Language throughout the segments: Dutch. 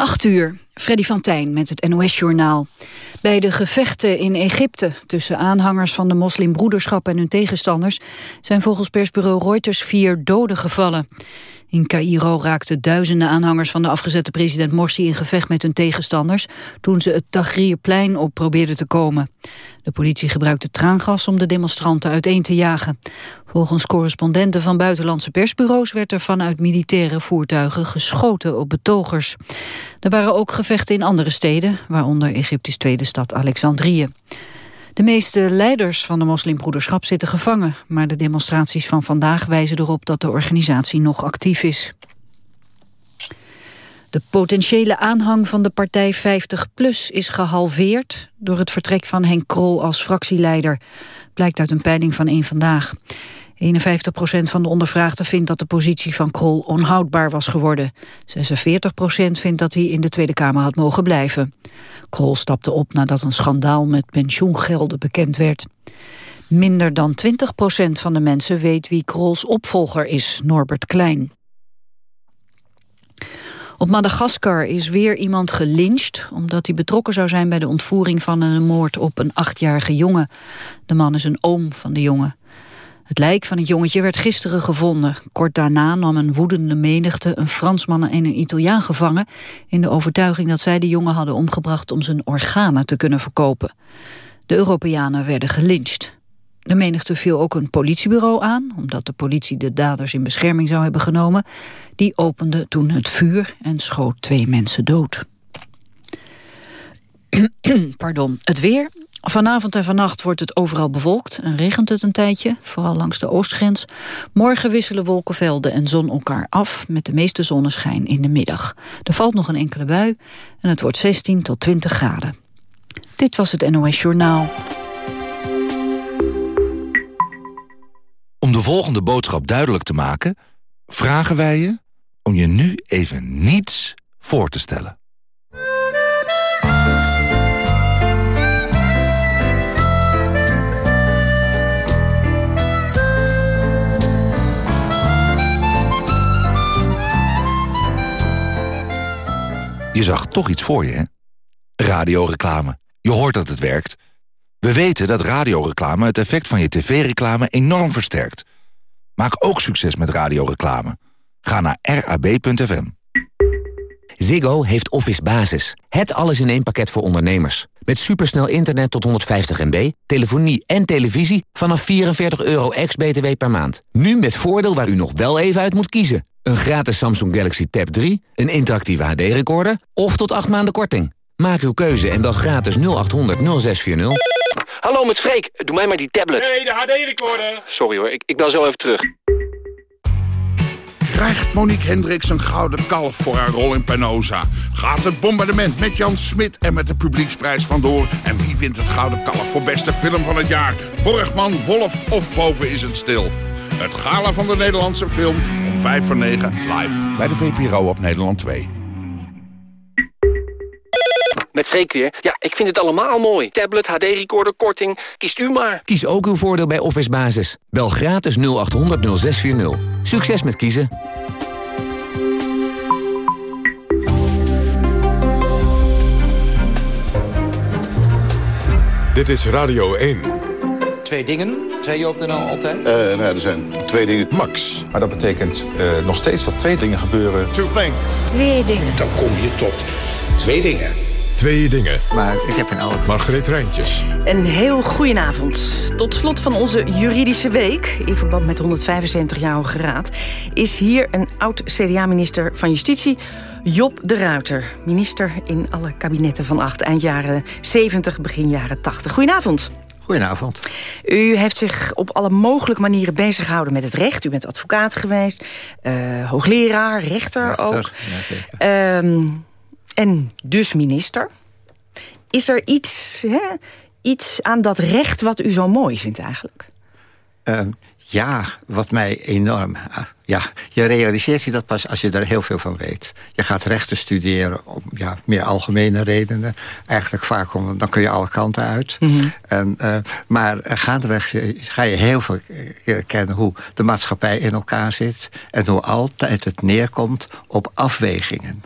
8 uur, Freddy van Tijn met het NOS-journaal. Bij de gevechten in Egypte tussen aanhangers van de moslimbroederschap en hun tegenstanders... zijn volgens persbureau Reuters vier doden gevallen. In Cairo raakten duizenden aanhangers van de afgezette president Morsi in gevecht met hun tegenstanders toen ze het Tahrirplein op probeerden te komen. De politie gebruikte traangas om de demonstranten uiteen te jagen. Volgens correspondenten van buitenlandse persbureaus werd er vanuit militaire voertuigen geschoten op betogers. Er waren ook gevechten in andere steden, waaronder Egyptisch tweede stad Alexandrië. De meeste leiders van de moslimbroederschap zitten gevangen... maar de demonstraties van vandaag wijzen erop dat de organisatie nog actief is. De potentiële aanhang van de partij 50PLUS is gehalveerd... door het vertrek van Henk Krol als fractieleider. Blijkt uit een peiling van één Vandaag. 51 procent van de ondervraagden vindt dat de positie van Krol onhoudbaar was geworden. 46 procent vindt dat hij in de Tweede Kamer had mogen blijven. Krol stapte op nadat een schandaal met pensioengelden bekend werd. Minder dan 20 procent van de mensen weet wie Krols opvolger is, Norbert Klein. Op Madagaskar is weer iemand gelyncht... omdat hij betrokken zou zijn bij de ontvoering van een moord op een achtjarige jongen. De man is een oom van de jongen. Het lijk van het jongetje werd gisteren gevonden. Kort daarna nam een woedende menigte een Fransman en een Italiaan gevangen... in de overtuiging dat zij de jongen hadden omgebracht om zijn organen te kunnen verkopen. De Europeanen werden gelyncht. De menigte viel ook een politiebureau aan, omdat de politie de daders in bescherming zou hebben genomen. Die opende toen het vuur en schoot twee mensen dood. Pardon. Het weer. Vanavond en vannacht wordt het overal bewolkt en regent het een tijdje, vooral langs de oostgrens. Morgen wisselen wolkenvelden en zon elkaar af, met de meeste zonneschijn in de middag. Er valt nog een enkele bui en het wordt 16 tot 20 graden. Dit was het NOS Journaal. Om de volgende boodschap duidelijk te maken, vragen wij je om je nu even niets voor te stellen. Je zag toch iets voor je, hè? Radioreclame. Je hoort dat het werkt. We weten dat radioreclame het effect van je tv-reclame enorm versterkt. Maak ook succes met radioreclame. Ga naar rab.fm. Ziggo heeft Office Basis. Het alles in één pakket voor ondernemers. Met supersnel internet tot 150 MB, telefonie en televisie vanaf 44 euro ex-BTW per maand. Nu met voordeel waar u nog wel even uit moet kiezen. Een gratis Samsung Galaxy Tab 3, een interactieve HD-recorder of tot 8 maanden korting. Maak uw keuze en bel gratis 0800 0640. Hallo met Freek, doe mij maar die tablet. Nee, de HD-recorder. Sorry hoor, ik, ik bel zo even terug. Krijgt Monique Hendricks een gouden kalf voor haar rol in Penosa? Gaat het bombardement met Jan Smit en met de publieksprijs vandoor? En wie wint het gouden kalf voor beste film van het jaar? Borgman, Wolf of Boven is het stil? Het gala van de Nederlandse film om 5 voor 9 live bij de VPRO op Nederland 2. Met Freek weer. Ja, ik vind het allemaal mooi. Tablet, HD-recorder, korting. Kiest u maar. Kies ook uw voordeel bij Office Basis. Bel gratis 0800 0640. Succes met kiezen. Dit is Radio 1. Twee dingen, zei je op de NL altijd? Uh, nou, er zijn twee dingen. Max. Maar dat betekent uh, nog steeds dat twee dingen gebeuren. Two things. Twee dingen. Dan kom je tot twee dingen. Twee dingen. Maar ik heb een oude... Margreet Rijntjes. Een heel goedenavond. Tot slot van onze juridische week... in verband met 175 jaar Hoge Raad... is hier een oud-CDA-minister van Justitie... Job de Ruiter. Minister in alle kabinetten van acht eind jaren 70, begin jaren 80. Goedenavond. Goedenavond. U heeft zich op alle mogelijke manieren bezig gehouden met het recht. U bent advocaat geweest, uh, hoogleraar, rechter, rechter ook. Ja, um, en dus minister. Is er iets, hè, iets aan dat recht wat u zo mooi vindt eigenlijk? Uh, ja, wat mij enorm... Ja, je realiseert je dat pas als je er heel veel van weet. Je gaat rechten studeren om ja, meer algemene redenen. Eigenlijk vaak om, dan kun je alle kanten uit. Mm -hmm. en, uh, maar gaandeweg ga je heel veel kennen hoe de maatschappij in elkaar zit... en hoe altijd het neerkomt op afwegingen.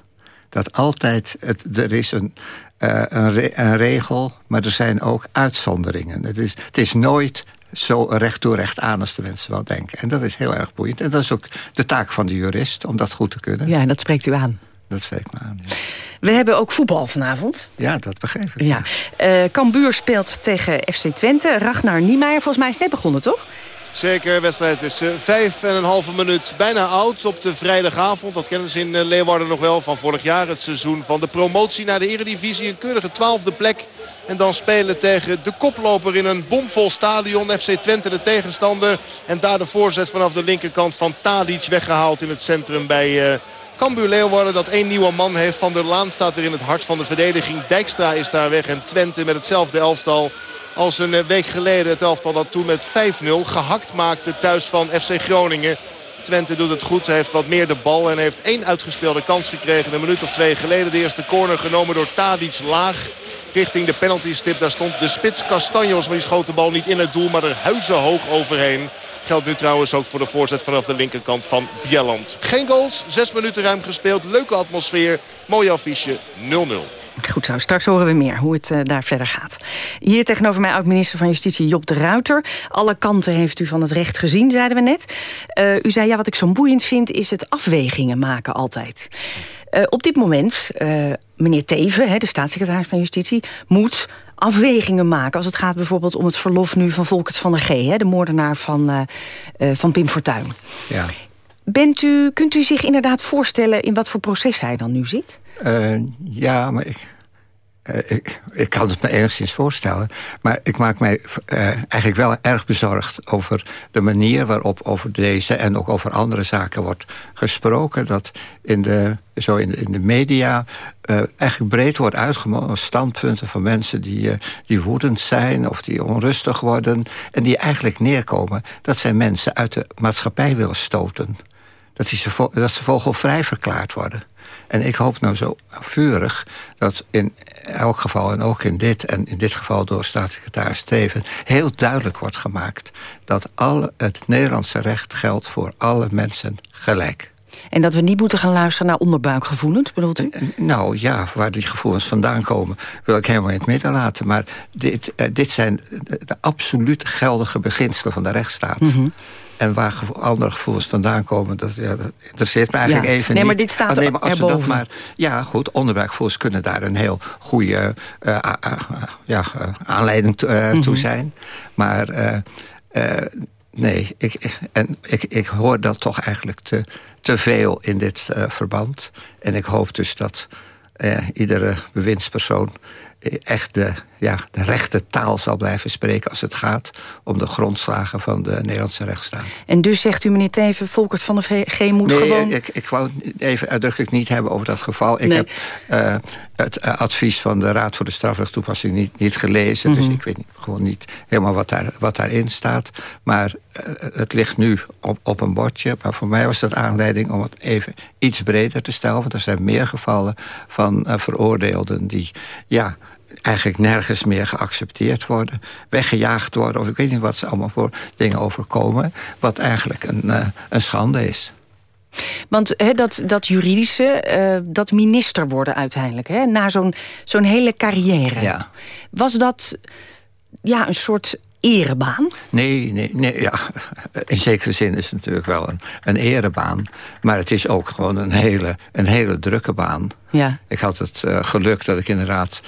dat altijd... Het, er is een, uh, een, een, regel, maar er zijn ook uitzonderingen. Het is, het is nooit zo recht door recht aan als de mensen wel denken. En dat is heel erg boeiend. En dat is ook de taak van de jurist, om dat goed te kunnen. Ja, en dat spreekt u aan. Dat spreekt me aan, ja. We hebben ook voetbal vanavond. Ja, dat begrijp ik. Ja. Uh, Cambuur speelt tegen FC Twente. Ragnar Niemeyer, volgens mij is net begonnen, toch? Zeker, wedstrijd is uh, vijf en een halve minuut bijna oud op de vrijdagavond. Dat kennen ze in uh, Leeuwarden nog wel van vorig jaar. Het seizoen van de promotie naar de eredivisie. Een keurige twaalfde plek. En dan spelen tegen de koploper in een bomvol stadion. FC Twente de tegenstander. En daar de voorzet vanaf de linkerkant van Tadic weggehaald in het centrum bij... Uh, Cambuur Leeuwarden dat één nieuwe man heeft. Van der Laan staat weer in het hart van de verdediging. Dijkstra is daar weg en Twente met hetzelfde elftal als een eh, week geleden het elftal dat toen met 5-0 gehakt maakte thuis van FC Groningen. Twente doet het goed, heeft wat meer de bal en heeft één uitgespeelde kans gekregen. Een minuut of twee geleden de eerste corner genomen door Tadic laag richting de penaltystip. Daar stond de spits Castanjos, maar die schoot de bal niet in het doel, maar er huizenhoog overheen. Geldt nu trouwens ook voor de voorzet vanaf de linkerkant van Bjelland. Geen goals, zes minuten ruim gespeeld, leuke atmosfeer, mooi affiche, 0-0. Goed zo, straks horen we meer hoe het uh, daar verder gaat. Hier tegenover mij oud-minister van Justitie Job de Ruiter. Alle kanten heeft u van het recht gezien, zeiden we net. Uh, u zei, ja, wat ik zo boeiend vind is het afwegingen maken altijd. Uh, op dit moment, meneer Teven, hè, de staatssecretaris van Justitie... moet afwegingen maken als het gaat bijvoorbeeld om het verlof nu van Volkert van der G... Hè, de moordenaar van, van Pim Fortuyn. Ja. Bent u, kunt u zich inderdaad voorstellen in wat voor proces hij dan nu zit? Uh, ja, maar ik, uh, ik, kan het me enigszins voorstellen. Maar ik maak mij uh, eigenlijk wel erg bezorgd over de manier waarop over deze en ook over andere zaken wordt gesproken. Dat in de, zo in, in de media eigenlijk breed wordt uitgemogen standpunten van mensen die, die woedend zijn of die onrustig worden. En die eigenlijk neerkomen dat zij mensen uit de maatschappij willen stoten. Dat, die ze, dat ze vogelvrij verklaard worden. En ik hoop nou zo vurig dat in elk geval, en ook in dit... en in dit geval door staatssecretaris Steven... heel duidelijk wordt gemaakt dat alle, het Nederlandse recht geldt... voor alle mensen gelijk. En dat we niet moeten gaan luisteren naar onderbuikgevoelens, bedoelt u? Nou ja, waar die gevoelens vandaan komen... wil ik helemaal in het midden laten. Maar dit, uh, dit zijn de, de absoluut geldige beginselen van de rechtsstaat. Mm -hmm. En waar gevo andere gevoelens vandaan komen, dat, ja, dat interesseert me eigenlijk ja. even nee, niet. maar dit staat nee, maar als erboven. dat maar, Ja, goed, onderbuikgevoelens kunnen daar een heel goede uh, uh, ja, aanleiding to, mm -hmm. toe zijn. Maar nee, ik, en ik, ik hoor dat toch eigenlijk te, te veel in dit verband. En ik hoop dus dat iedere bewindspersoon echt de, ja, de rechte taal zal blijven spreken... als het gaat om de grondslagen van de Nederlandse rechtsstaat. En dus zegt u, meneer Teven, Volkert van der G moet nee, gewoon... Ik, ik wou het even uitdrukkelijk niet hebben over dat geval. Ik Nee. heb uh, het uh, advies van de Raad voor de Strafrechttoepassing niet, niet gelezen. Mhm. Dus ik weet gewoon niet helemaal wat, daar, wat daarin staat. Maar uh, het ligt nu op, op een bordje. Maar voor mij was dat aanleiding om het even iets breder te stellen. Want er zijn meer gevallen van veroordeelden die... ja eigenlijk nergens meer geaccepteerd worden. Weggejaagd worden, of ik weet niet wat ze allemaal voor dingen overkomen. Wat eigenlijk een, uh, een schande is. Want he, dat, dat juridische, uh, dat minister worden uiteindelijk... He, na zo'n zo'n hele carrière. Ja. Was dat ja, een soort erebaan? Nee, nee, nee ja. in zekere zin is het natuurlijk wel een, een erebaan. Maar het is ook gewoon een hele, een hele drukke baan. Ja. Ik had het uh, geluk dat ik inderdaad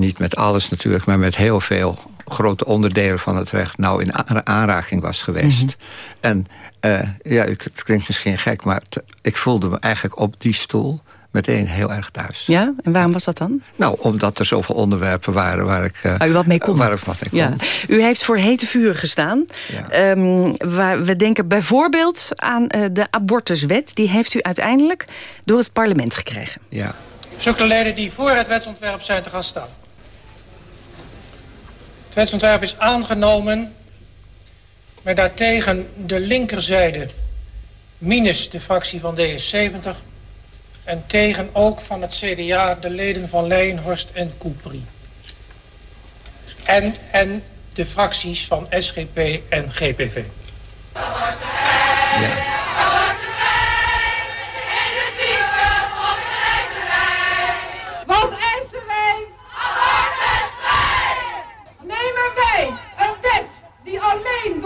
niet met alles natuurlijk, maar met heel veel grote onderdelen van het recht nou in aanraking was geweest. Mm -hmm. En uh, ja, het klinkt misschien gek, maar ik voelde me eigenlijk op die stoel meteen heel erg thuis. Ja, en waarom was dat dan? Nou, omdat er zoveel onderwerpen waren waar ik, uh, waar u wat mee kon. Waar ik wat mee kon. Ja. U heeft voor hete vuren gestaan. Ja. Um, waar we denken bijvoorbeeld aan uh, de abortuswet. Die heeft u uiteindelijk door het parlement gekregen. Ja. Zoek de leden die voor het wetsontwerp zijn te gaan staan. Het wetsontwerp is aangenomen met daartegen de linkerzijde minus de fractie van DS70 en tegen ook van het CDA de leden van Leijenhorst en Koepri. En, en de fracties van SGP en GPV. Ja.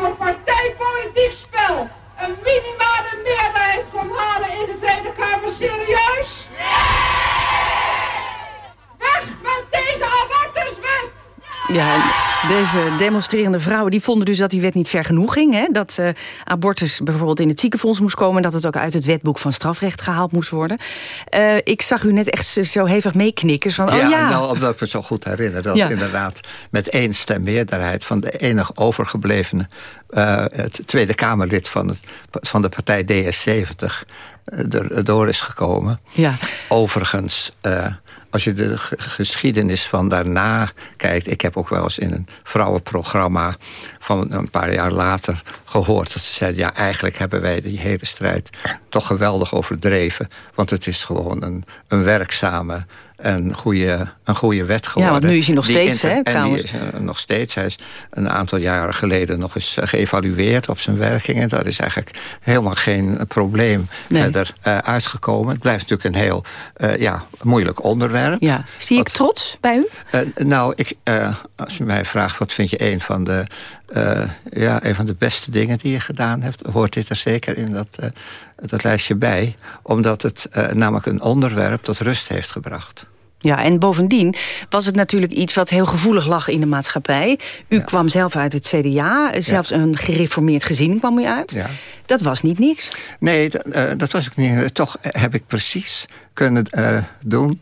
voor partijpolitiek spel een minimale meerderheid kon halen in de Tweede Kamer serieus? Nee! Weg met ja, deze demonstrerende vrouwen die vonden dus dat die wet niet ver genoeg ging. Hè? Dat uh, abortus bijvoorbeeld in het ziekenfonds moest komen... en dat het ook uit het wetboek van strafrecht gehaald moest worden. Uh, ik zag u net echt zo hevig meeknikken. Van, oh ja, ja. Nou, omdat ik me zo goed herinner. Dat ja. inderdaad met één stem meerderheid... van de enig overgeblevene uh, het Tweede Kamerlid van, het, van de partij DS70... er door is gekomen. Ja. Overigens als je de geschiedenis van daarna kijkt... ik heb ook wel eens in een vrouwenprogramma van een paar jaar later gehoord... dat ze zeiden, ja, eigenlijk hebben wij die hele strijd toch geweldig overdreven. Want het is gewoon een, een werkzame een goede, een goede wet geworden. Ja, want nu is hij nog steeds, hè, En die is uh, nog steeds. Hij is een aantal jaren geleden nog eens uh, geëvalueerd op zijn werkingen. Daar is eigenlijk helemaal geen probleem nee. verder uh, uitgekomen. Het blijft natuurlijk een heel ja, moeilijk onderwerp. Ja. Zie ik trots bij u? nou, ik, als u mij vraagt, wat vind je een van de... ja, een van de beste dingen die je gedaan hebt... hoort dit er zeker in dat, dat lijstje bij. Omdat het namelijk een onderwerp tot rust heeft gebracht. Ja, en bovendien was het natuurlijk iets wat heel gevoelig lag in de maatschappij. U ja. kwam zelf uit het CDA, zelfs ja. een gereformeerd gezin kwam u uit. Ja. Dat was niet niks. Nee, dat was ook niet. Toch heb ik precies kunnen doen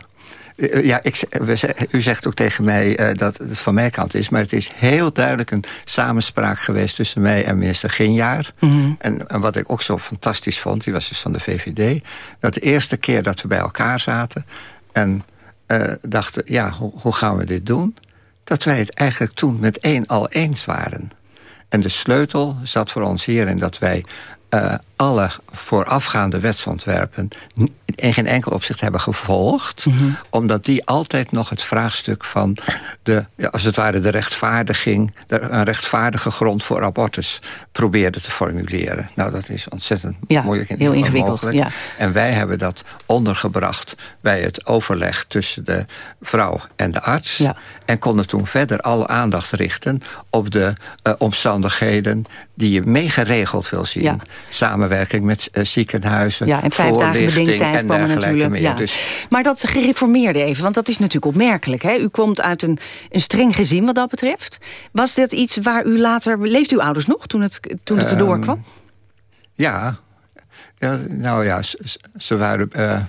ja, ik, we, u zegt ook tegen mij uh, dat het van mijn kant is... maar het is heel duidelijk een samenspraak geweest... tussen mij en minister Ginjaar. Mm -hmm. en, en, wat ik ook zo fantastisch vond, die was dus van de VVD... dat de eerste keer dat we bij elkaar zaten... en uh, dachten, ja, hoe, hoe, gaan we dit doen? Dat wij het eigenlijk toen met één al eens waren. En de sleutel zat voor ons hierin dat wij uh, alle voorafgaande wetsontwerpen in geen enkel opzicht hebben gevolgd. Mm -hmm. Omdat die altijd nog het vraagstuk van de, ja, als het ware de rechtvaardiging, de, een rechtvaardige grond voor abortus probeerden te formuleren. Nou, dat is ontzettend ja, moeilijk en heel ingewikkeld. Ja. En wij hebben dat ondergebracht bij het overleg tussen de vrouw en de arts. En konden toen verder alle aandacht richten op de uh, omstandigheden die je meegeregeld wil zien. Samenwerking met uh, ziekenhuizen, ja, en vijf dagen meer. Ja. Dus, maar dat gereformeerde even, want dat is natuurlijk opmerkelijk. Hè? U komt uit een, een streng gezin wat dat betreft. Was dat iets waar u later... Leeft uw ouders nog toen het, toen het erdoor kwam? Um, ja. ja. Nou ja, ze, ze waren... Uh,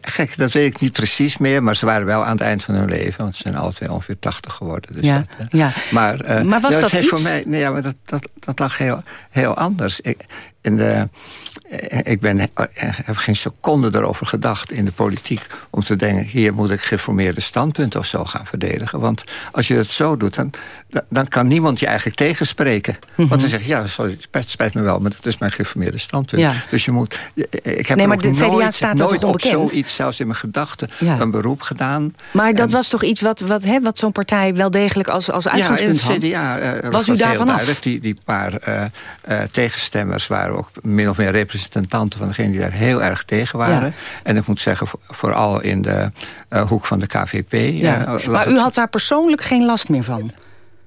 Gek, dat weet ik niet precies meer, maar ze waren wel aan het eind van hun leven. Want ze zijn twee ongeveer 80 geworden. Dus ja, dat, ja. Maar, uh, maar was dat iets? voor mij, nee, ja, maar dat, dat, dat lag heel, heel anders. Ik, in de, ik ben, heb geen seconde erover gedacht in de politiek... om te denken, hier moet ik geformeerde standpunten of zo gaan verdedigen. Want als je het zo doet, dan, dan kan niemand je eigenlijk tegenspreken. Mm -hmm. Want dan zeg je, ja, sorry, het spijt me wel... maar dat is mijn geformeerde standpunt. Ja. Dus je moet... Ik heb nee, maar nooit, staat nooit op zoiets, zelfs in mijn gedachten, Ja. een beroep gedaan. Maar dat En- was toch iets wat, wat, hè, wat zo'n partij wel degelijk als, als ja, in uitgangspunt het had? CDA uh, Was u daarvan af? Die, die paar uh, uh, tegenstemmers waren ook min of meer representanten... van degenen die daar heel erg tegen waren. Ja. En ik moet zeggen, vo- vooral in de uh, hoek van de KVP... Ja. uh, lag maar u had daar persoonlijk geen last meer van?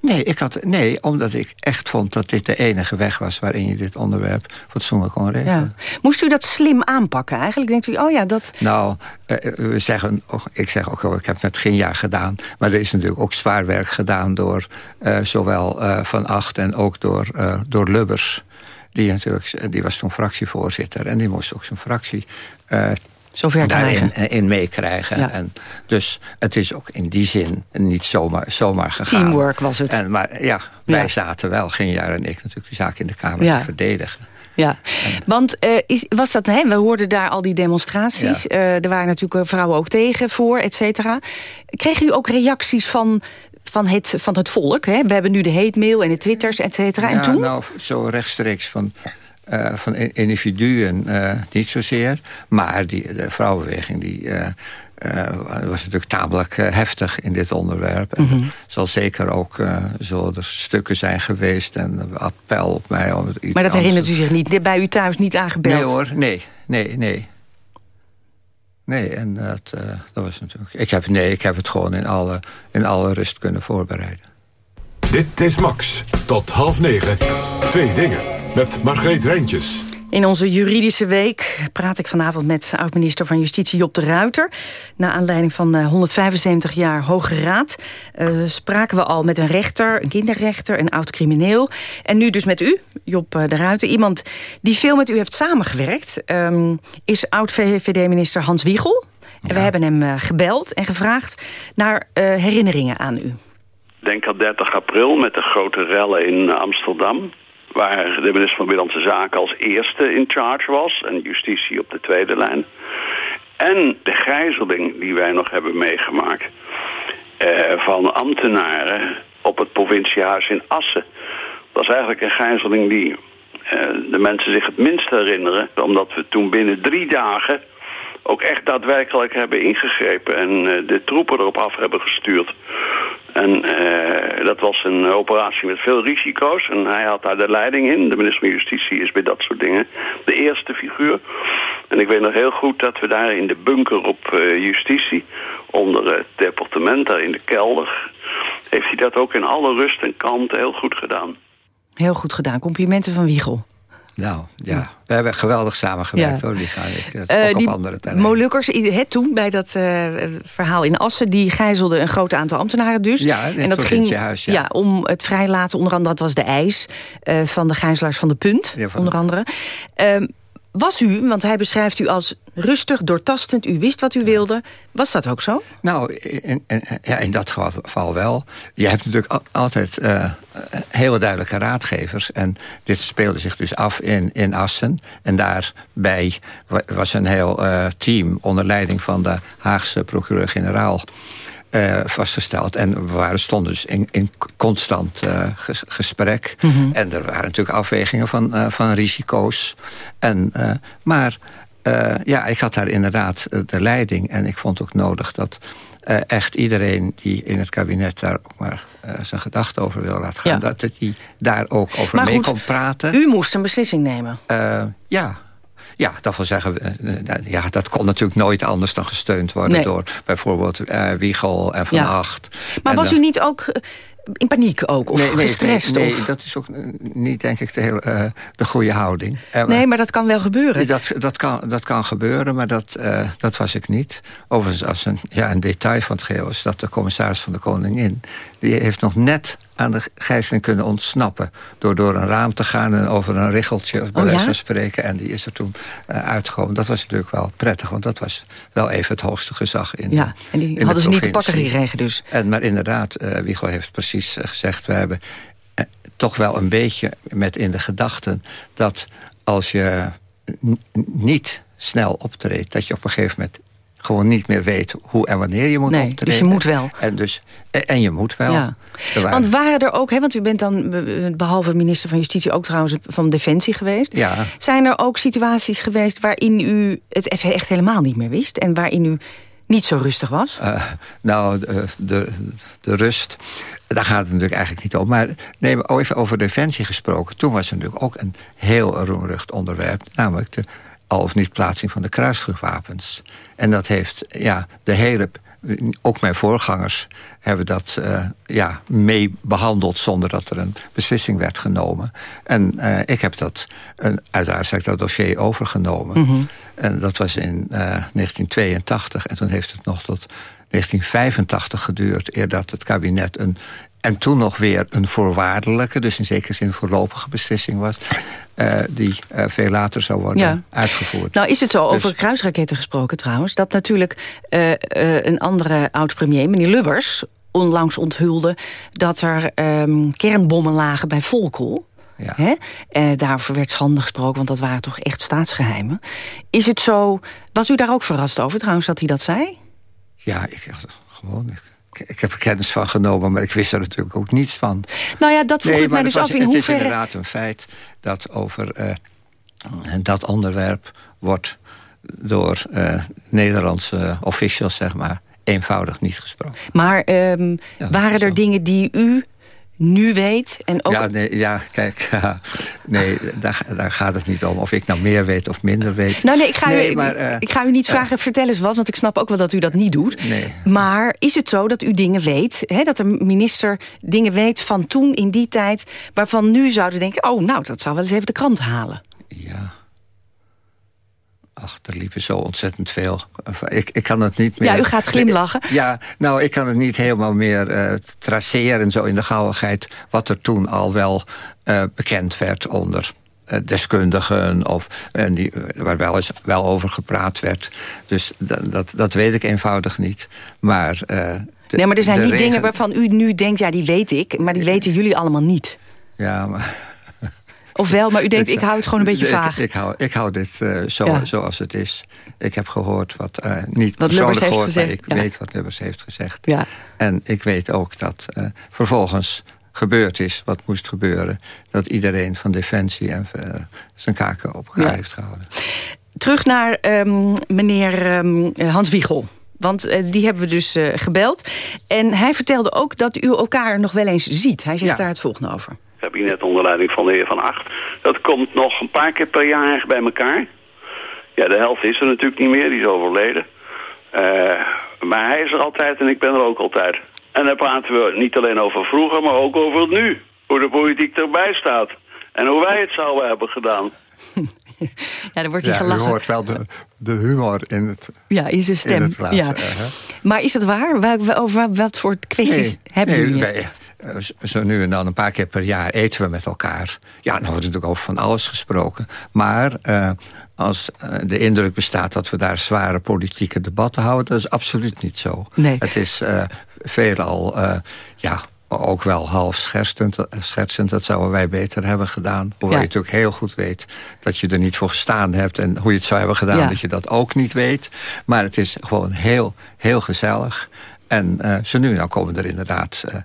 Nee, ik had, nee, omdat ik echt vond dat dit de enige weg was... waarin je dit onderwerp fatsoenlijk kon regelen. Ja. Moest u dat slim aanpakken eigenlijk? Denkt u, oh ja, dat... Nou, eh, we zeggen, och, ik zeg ook wel, ik heb het geen jaar gedaan. Maar er is natuurlijk ook zwaar werk gedaan door eh, zowel eh, Van Acht en ook door, eh, door Lubbers. Die, natuurlijk, die was toen fractievoorzitter en die moest ook zijn fractie eh, Zover daarin krijgen. eh, in meekrijgen. Ja. En dus het is ook in die zin niet zomaar, zomaar gegaan. Teamwork was het. En, maar ja, wij Ja. zaten wel, geen jaar en ik natuurlijk, de zaak in de Kamer Ja. te verdedigen. Ja, want eh, is, was dat, hè, we hoorden daar al die demonstraties. Eh, er waren natuurlijk eh, vrouwen ook tegen, voor, et cetera. Kreeg u ook reacties van, van, het, van het volk? Hè? We hebben nu de hate mail en de twitters, et cetera. En ja, toen? nou, zo rechtstreeks van, eh, van individuen eh, niet zozeer. Maar die, de vrouwenbeweging die, eh, was natuurlijk tamelijk heftig in dit onderwerp. En Mhm. er zal zeker ook zullen er stukken zijn geweest en een appel op mij. Om maar dat herinnert u zich niet? Bij u thuis niet aangebeld? Nee hoor, nee, nee, nee. Nee, en dat, eh, dat was natuurlijk... Ik heb, nee, ik heb het gewoon in alle, in alle rust kunnen voorbereiden. Dit is Max. Tot half negen. Twee dingen. Met Margreet Rijntjes. In onze juridische week praat ik vanavond met oud-minister van Justitie Job de Ruiter. Na aanleiding van 175 eh, jaar Hoge Raad uh, spraken we al met een rechter, een kinderrechter, een oud-crimineel. En nu dus met u, Job eh, de Ruiter. Iemand die veel met u heeft samengewerkt, um, is oud-VVD-minister Hans Wiegel. En we hebben hem gebeld en gevraagd naar uh, herinneringen aan u. Denk aan 30 april met de grote rellen in Amsterdam waar de minister van Binnenlandse Zaken als eerste in charge was... en justitie op de tweede lijn. En de gijzeling die wij nog hebben meegemaakt... Eh, van ambtenaren op het provinciehuis in Assen. Dat is eigenlijk een gijzeling die eh, de mensen zich het minst herinneren... omdat we toen binnen drie dagen ook echt daadwerkelijk hebben ingegrepen... en uh, de troepen erop af hebben gestuurd. En uh, dat was een operatie met veel risico's. En hij had daar de leiding in. De minister van Justitie is bij dat soort dingen de eerste figuur. En ik weet nog heel goed dat we daar in de bunker op uh, justitie... onder het departement, daar in de kelder... heeft hij dat ook in alle rust en kalmte heel goed gedaan. Heel goed gedaan. Complimenten van Wiegel. Nou, ja. We hebben geweldig samengewerkt, ja. hoor, die ga ik. Uh, ook die op andere terreinen. Molukkers, toen bij dat uh, verhaal in Assen... die gijzelden een groot aantal ambtenaren dus. Ja, en dat ging ja. ja. om het vrijlaten, onder andere, dat was de eis... Uh, van de gijzelaars van de Punt, ja, van onder andere. Was u, want hij beschrijft u als rustig, doortastend... u wist wat u wilde. Was dat ook zo? Nou, in, in, ja, in dat geval wel. Je hebt natuurlijk altijd uh, hele duidelijke raadgevers. En dit speelde zich dus af in, in Assen. En daarbij was een heel uh, team onder leiding van de Haagse procureur-generaal... Uh, vastgesteld. En we waren, stonden dus in, in constant uh, ges, gesprek. Mm -hmm. En er waren natuurlijk afwegingen van, uh, van risico's. En, maar ja, ik had daar inderdaad de leiding. En ik vond ook nodig dat echt iedereen die in het kabinet daar ook maar zijn gedachten over wil laten gaan... Ja. dat hij daar ook over maar mee goed, kon praten. U moest een beslissing nemen. ja, ja, dat wil zeggen, ja, dat kon natuurlijk nooit anders dan gesteund worden... Nee. door bijvoorbeeld uh, Wiegel en Van Ja. Acht. Maar En was u niet ook eh, in paniek ook? Of gestrest? Nee, nee, of... dat is ook eh, niet, denk ik, de, heel, eh, de goede houding. Eh, nee, maar dat kan wel gebeuren. dat, dat, kan, dat kan gebeuren, maar dat, eh, dat was ik niet. Overigens, als een, ja, een detail van het geheel is dat de commissaris van de Koningin... die heeft nog net aan de gijzeling kunnen ontsnappen... door door een raam te gaan en over een richeltje, bij Oh, wijze ja? van spreken... en die is er toen eh, uitgekomen. Dat was natuurlijk wel prettig, want dat was wel even het hoogste gezag in Ja, en die hadden ze niet te pakken gekregen dus. En, maar inderdaad, eh Wiegel heeft precies eh, gezegd... we hebben toch wel een beetje met in de gedachten... dat als je niet snel optreedt... dat je op een gegeven moment gewoon niet meer weet hoe en wanneer je moet Nee, optreden. dus je moet wel. En, dus, en, je moet wel. Ja. Waren- Want waren er ook, hè, want u bent dan be- behalve minister van Justitie... ook trouwens van Defensie geweest. Ja. Zijn er ook situaties geweest waarin u het echt helemaal niet meer wist... en waarin u niet zo rustig was? Eh, nou, de, de, de rust, daar gaat het natuurlijk eigenlijk niet om. Maar nee, maar even over defensie gesproken. Toen was er natuurlijk ook een heel roemrucht onderwerp. Namelijk de al of niet plaatsing van de kruisgewapens. En dat heeft ja, de hele... Ook mijn voorgangers hebben dat eh, ja, mee behandeld... zonder dat er een beslissing werd genomen. En eh, ik heb dat, een, uiteraard heb ik dat dossier overgenomen. Mhm. En dat was in eh, 1982. En toen heeft het nog tot 1985 geduurd... eer dat het kabinet een... en toen nog weer een voorwaardelijke... dus in zekere zin voorlopige beslissing was... eh, die eh, veel later zou worden Ja. uitgevoerd. Nou is het zo, Dus- over kruisraketten gesproken trouwens... dat natuurlijk eh, een andere oud-premier, meneer Lubbers... onlangs onthulde dat er ehm, kernbommen lagen bij Volkel... Ja. Hè? Eh, daarover werd schande gesproken, want dat waren toch echt staatsgeheimen. Is het zo... Was u daar ook verrast over trouwens dat hij dat zei? Ja, ik, gewoon... Ik, ik heb er kennis van genomen, maar ik wist er natuurlijk ook niets van. Nou ja, dat vroeg ik mij dus het af in het is hoeverre... inderdaad een feit dat over eh, dat onderwerp wordt door eh, Nederlandse officials, zeg maar, eenvoudig niet gesproken. Maar ehm, waren er dingen die u nu weet? En ook... Ja, nee, ja, kijk, nee, daar, daar gaat het niet om. Of ik nou meer weet of minder weet. Nou nee, ik ga, Nee, u, maar, eh, ik ga u niet vragen, vertel eens wat... want ik snap ook wel dat u dat niet doet. Nee. Maar is het zo dat u dingen weet... Hè, dat de minister dingen weet van toen in die tijd... waarvan nu zouden denken... oh, nou, dat zou wel eens even de krant halen. Ja, Ach, er liepen zo ontzettend veel. Ik, ik kan het niet meer... Ja, u gaat glimlachen. Ja, nou, ik kan het niet helemaal meer uh, traceren zo in de gauwigheid... wat er toen al wel uh, bekend werd onder uh, deskundigen... of die, waar wel eens wel over gepraat werd. Dus dat, dat weet ik eenvoudig niet. Maar... De, nee, maar er zijn niet dingen waarvan u nu denkt... ja, die weet ik, maar die weten jullie allemaal niet. Ja, maar... Of wel, maar u denkt, ik hou het gewoon een beetje vaag. Ik, ik, hou, ik hou dit uh, zo, ja. zoals het is. Ik heb gehoord wat, uh, niet wat persoonlijk gehoord, gezegd, maar ik ja. weet wat Lubbers heeft gezegd. Ja. En ik weet ook dat uh, vervolgens gebeurd is wat moest gebeuren. Dat iedereen van Defensie en zijn kaken op elkaar heeft gehouden. Terug naar um, meneer um, Hans Wiegel. Want uh, die hebben we dus uh, gebeld. En hij vertelde ook dat u elkaar nog wel eens ziet. Hij zegt ja. daar het volgende over kabinet onder leiding van de heer Van Acht. Dat komt nog een paar keer per jaar bij elkaar. Ja, de helft is er natuurlijk niet meer, die is overleden. Uh, maar hij is er altijd en ik ben er ook altijd. En dan praten we niet alleen over vroeger, maar ook over het nu. Hoe de politiek erbij staat. En hoe wij het zouden hebben gedaan. Ja, dan wordt hij ja, gelachen. U hoort wel de, de humor in het Ja, in zijn stem. In het laatste, ja. Maar is het waar? Waar, over wat voor kwesties nee, hebben jullie? Zo nu en dan een paar keer per jaar eten we met elkaar. Ja, dan wordt natuurlijk over van alles gesproken. Maar uh, als uh, de indruk bestaat dat we daar zware politieke debatten houden... dat is absoluut niet zo. Nee. Het is uh, veelal, ja, ook wel half schertsend, schertsend. Dat zouden wij beter hebben gedaan. Hoewel ja. je natuurlijk heel goed weet dat je er niet voor gestaan hebt... en hoe je het zou hebben gedaan, ja. dat je dat ook niet weet. Maar het is gewoon heel, heel gezellig. En zo nu en dan komen er inderdaad... Uh,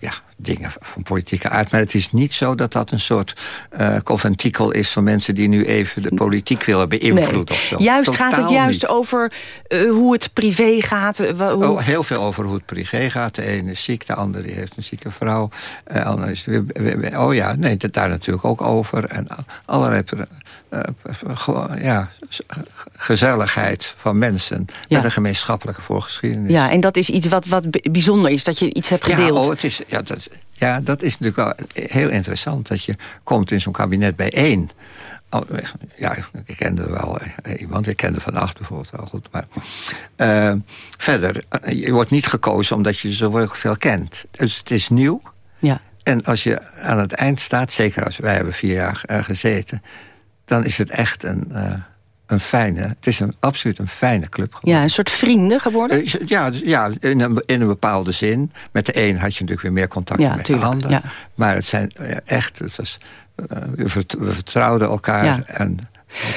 ja, dingen van politieke aard. Maar het is niet zo dat dat een soort uh, conventikel is... van mensen die nu even de politiek willen beïnvloeden nee. of zo. Juist Totaal gaat het juist niet. over uh, hoe het privé gaat. Hoe... Oh, heel veel over hoe het privé gaat. De ene is ziek, de andere heeft een zieke vrouw. De andere is weer, oh ja, nee, daar natuurlijk ook over. En allerlei ja, gezelligheid van mensen... Ja. met een gemeenschappelijke voorgeschiedenis. Ja, en dat is iets wat, wat bijzonder is, dat je iets hebt gedeeld. Ja, oh, het is, ja, dat, ja, dat is natuurlijk wel heel interessant. Dat je komt in zo'n kabinet bijeen. Oh, ja, ik kende wel iemand. Ik kende Van Acht bijvoorbeeld wel goed. Maar uh, verder, je wordt niet gekozen omdat je zo veel kent. Dus het is nieuw. Ja. En als je aan het eind staat, zeker als wij hebben vier jaar uh, gezeten... dan is het echt een... Uh, een fijne, het is een, absoluut een fijne club geworden. Ja, een soort vrienden geworden? Uh, ja, ja in, een, in een bepaalde zin. Met de een had je natuurlijk weer meer contact ja, met tuurlijk, de ander. Ja. Maar het zijn uh, echt, het was, uh, we, vert, we, vertrouwden elkaar en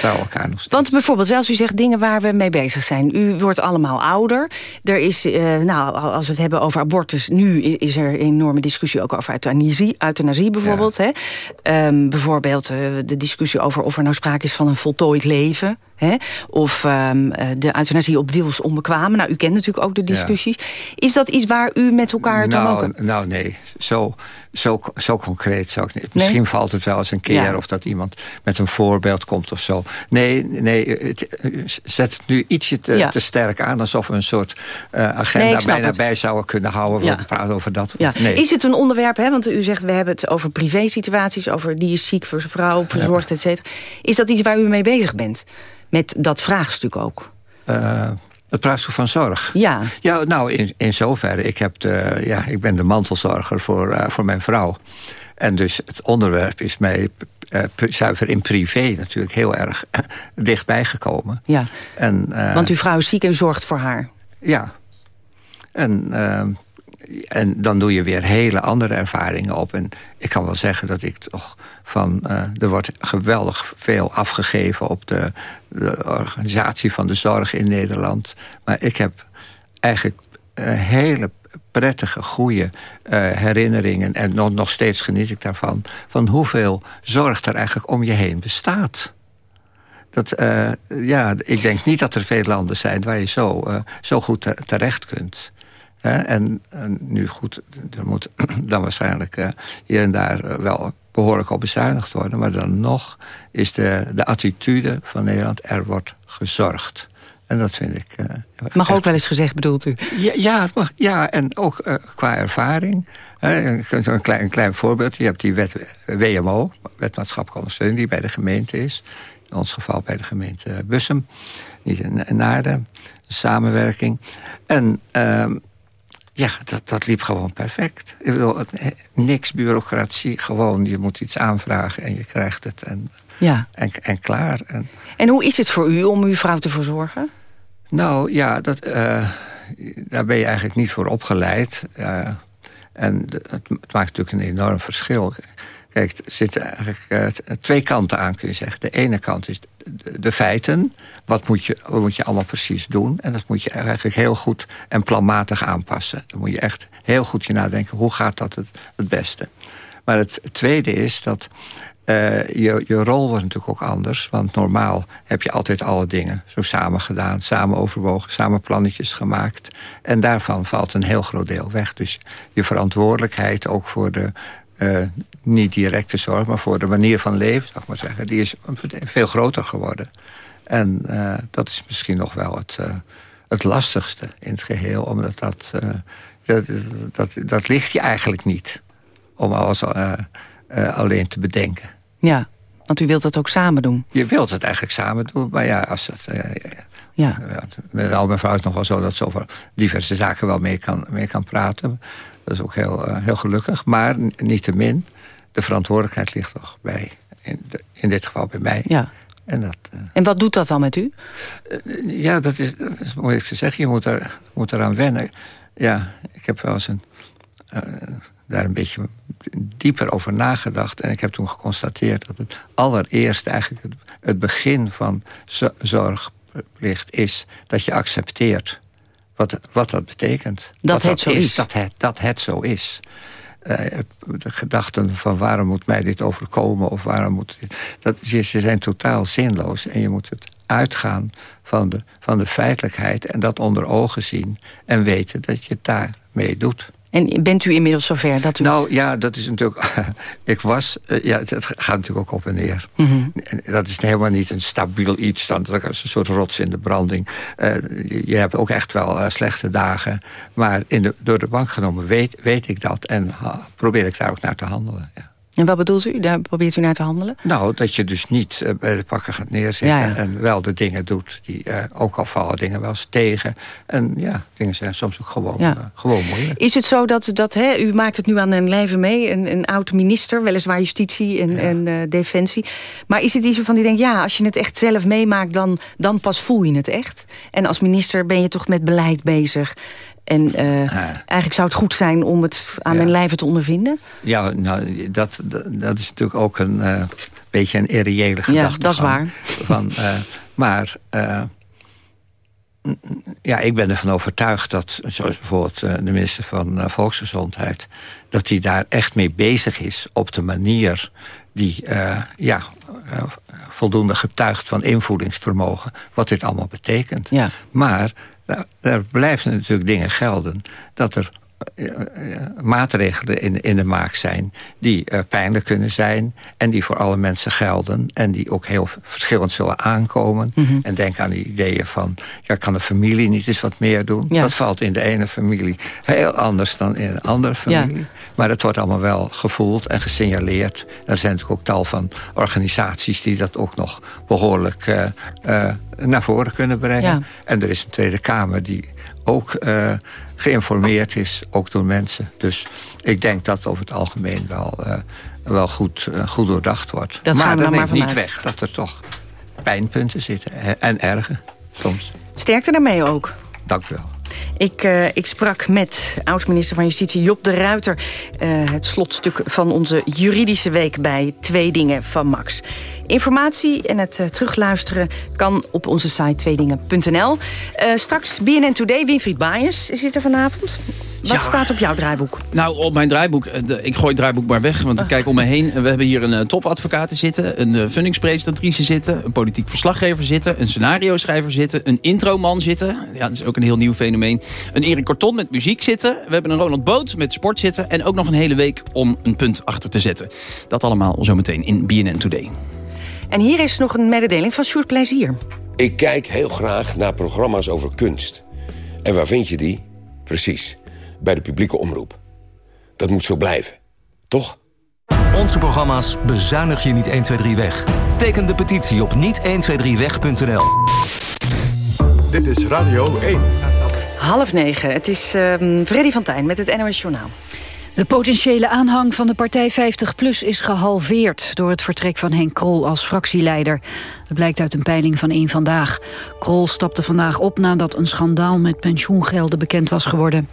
elkaar nog steeds. Want bijvoorbeeld, als u zegt dingen waar we mee bezig zijn. U wordt allemaal ouder. Er is, uh, nou, als we het hebben over abortus... nu is er een enorme discussie ook over euthanasie, euthanasie bijvoorbeeld. Hè? Um, bijvoorbeeld uh, de discussie over of er nou sprake is van een voltooid leven... Hè? Of um, de euthanasie op wils onbekwamen. Nou, u kent natuurlijk ook de discussies. Ja. Is dat iets waar u met elkaar nou, dan ook... Nou, nee. Zo, zo, zo concreet zou ik niet. Misschien nee? valt het wel eens een keer... Ja. of dat iemand met een voorbeeld komt of zo. Nee, nee het, zet het nu ietsje te, ja. te, sterk aan... alsof we een soort uh, agenda nee, bijna het. bij zouden kunnen houden. We praten over dat. Nee. Is het een onderwerp, hè? want u zegt... we hebben het over privé-situaties... over die is ziek voor zijn vrouw, verzorgd, et cetera. Is dat iets waar u mee bezig bent? Met dat vraagstuk ook? Uh, het vraagstuk van zorg? Ja. Ja, nou, in, in zoverre. Ik, heb de, ja, ik ben de mantelzorger voor, uh, voor mijn vrouw. En dus het onderwerp is mij uh, zuiver in privé natuurlijk heel erg dichtbij gekomen. Ja, en, want uw vrouw is ziek en zorgt voor haar. Ja. En en dan doe je weer hele andere ervaringen op. En ik kan wel zeggen dat ik toch van... Uh, er wordt geweldig veel afgegeven op de, organisatie van de zorg in Nederland. Maar ik heb eigenlijk uh, hele prettige, goede uh, herinneringen... en nog, nog steeds geniet ik daarvan... van hoeveel zorg er eigenlijk om je heen bestaat. Dat, ja, ik denk niet dat er veel landen zijn waar je zo, zo goed te, terecht kunt. En, en, nu goed, er moet dan waarschijnlijk uh, hier en daar uh, wel behoorlijk op bezuinigd worden. Maar dan nog is de, de attitude van Nederland, er wordt gezorgd. En dat vind ik... Uh, mag echt... ook wel eens gezegd, bedoelt u? Ja, ja, mag, ja en ook qua ervaring. een, klein, een klein voorbeeld. Je hebt die wet WMO, Wet Maatschappelijke Ondersteuning... die bij de gemeente is in ons geval bij de gemeente Bussum, niet in Naarden, samenwerking. En ehm, ja, dat, dat liep gewoon perfect. Ik bedoel, niks bureaucratie, gewoon je moet iets aanvragen en je krijgt het en, ja. en, en klaar. En, en hoe is het voor u om uw vrouw te verzorgen? Nou ja, dat, eh, daar ben je eigenlijk niet voor opgeleid. Uh, en het, het, maakt natuurlijk een enorm verschil. Kijk, er zitten eigenlijk uh, twee kanten aan, kun je zeggen. De ene kant is de, feiten. Wat moet, je, wat moet je allemaal precies doen? En dat moet je eigenlijk heel goed en planmatig aanpassen. Dan moet je echt heel goed je nadenken, hoe gaat dat het, het beste? Maar het tweede is dat uh, je, je rol wordt natuurlijk ook anders. Want normaal heb je altijd alle dingen zo samen gedaan, samen overwogen, samen plannetjes gemaakt. En daarvan valt een heel groot deel weg. Dus je verantwoordelijkheid ook voor de uh, niet directe zorg, maar voor de manier van leven, zou ik maar zeggen, die is veel groter geworden. En uh, dat is misschien nog wel het, het lastigste in het geheel, omdat dat, dat, dat, dat, ligt je eigenlijk niet. Om alles alleen te bedenken. Ja, want u wilt dat ook samen doen. Je wilt het eigenlijk samen doen, maar ja, als het... Uh, ja. Met al mijn vrouw is nog wel zo dat ze over diverse zaken wel mee kan, mee kan praten. Dat is ook heel, uh, heel gelukkig. Maar niettemin, de verantwoordelijkheid ligt toch bij, in, in dit geval bij mij. Ja. En, dat, uh, en wat doet dat dan met u? ja, dat is, dat is moeilijk te zeggen. Je moet, er, moet eraan wennen. Ja, ik heb wel eens een daar een beetje dieper over nagedacht. En ik heb toen geconstateerd dat het allereerst eigenlijk het, begin van zorgplicht is dat je accepteert wat, wat dat betekent. Dat het zo is. Dat het, dat het zo is. Uh, de gedachten van waarom moet mij dit overkomen of waarom moet dit, dat, ze zijn totaal zinloos en je moet het uitgaan van de, van de feitelijkheid en dat onder ogen zien en weten dat je het daarmee doet. En bent u inmiddels zover dat u... Nou ja, dat is natuurlijk... ik was... Uh, ja, het gaat natuurlijk ook op en neer. Mm Dat is helemaal niet een stabiel iets. Dan, dat is een soort rots in de branding. Uh, je hebt ook echt wel uh, slechte dagen. Maar in de, door de bank genomen weet, weet ik dat. En probeer ik daar ook naar te handelen. Ja. En wat bedoelt u? Daar probeert u naar te handelen? Nou, dat je dus niet uh, bij de pakken gaat neerzitten... en wel de dingen doet die... Uh, ook al vallen dingen wel eens tegen. En ja, dingen zijn soms ook gewoon, ja. uh, gewoon moeilijk. Is het zo dat... dat hè, u maakt het nu aan een lijve mee, een, een oud-minister... weliswaar justitie en, en defensie. Maar is het iets waarvan u denkt... ja, als je het echt zelf meemaakt, dan, dan pas voel je het echt? En als minister ben je toch met beleid bezig... En uh, eigenlijk zou het goed zijn om het aan ja. mijn lijve te ondervinden? Ja, nou, dat, dat is natuurlijk ook een uh, beetje een irreële gedachte. Ja, dat is waar. Van, uh, maar ja, ik ben ervan overtuigd dat, zoals bijvoorbeeld de minister van Volksgezondheid... dat hij daar echt mee bezig is op de manier die ja, voldoende getuigt van invoedingsvermogen... wat dit allemaal betekent. Ja. Maar nou, er blijven natuurlijk dingen gelden. Dat er maatregelen in, in de maak zijn die uh, pijnlijk kunnen zijn... en die voor alle mensen gelden en die ook heel verschillend zullen aankomen. Mm -hmm. En denk aan die ideeën van... ja, kan de familie niet eens wat meer doen? Ja. Dat valt in de ene familie heel anders dan in een andere familie. Ja. Maar het wordt allemaal wel gevoeld en gesignaleerd. Er zijn natuurlijk ook tal van organisaties... die dat ook nog behoorlijk uh, naar voren kunnen brengen. Ja. En er is een Tweede Kamer die ook geïnformeerd is, ook door mensen. Dus ik denk dat over het algemeen wel, uh, wel goed, uh, goed doordacht wordt. Dat maar dat neemt niet weg dat er toch pijnpunten zitten. En erge, soms. Sterkte daarmee ook. Dank u wel. Ik, uh, ik sprak met oud-minister van Justitie Job de Ruiter. Uh, het slotstuk van onze juridische week bij Twee Dingen van Max. Informatie en het uh, terugluisteren kan op onze site tweedingen.nl. Uh, straks BNN Today, Winfried Baaiers zit er vanavond. Wat ja. staat op jouw draaiboek? Nou, op mijn draaiboek, ik gooi het draaiboek maar weg, want ik kijk om me heen. We hebben hier een topadvocaat zitten, een fundingspresentatrice zitten, een politiek verslaggever zitten, een scenario-schrijver zitten, een introman zitten. Ja, dat is ook een heel nieuw fenomeen. Een Erik Korton met muziek zitten. We hebben een Ronald Boot met sport zitten en ook nog een hele week om een punt achter te zetten. Dat allemaal zometeen in BNN Today. En hier is nog een mededeling van Sjoerd Plezier. Ik kijk heel graag naar programma's over kunst. En waar vind je die? Precies, bij de publieke omroep. Dat moet zo blijven, toch? Onze programma's bezuinig je niet 1, 2, 3 weg. Teken de petitie op niet123weg.nl. Dit is Radio 1. Half negen. Het is um, Freddy van Tijn met het NOS Journaal. De potentiële aanhang van de partij 50PLUS is gehalveerd... door het vertrek van Henk Krol als fractieleider. Dat blijkt uit een peiling van één Vandaag. Krol stapte vandaag op nadat een schandaal met pensioengelden bekend was geworden.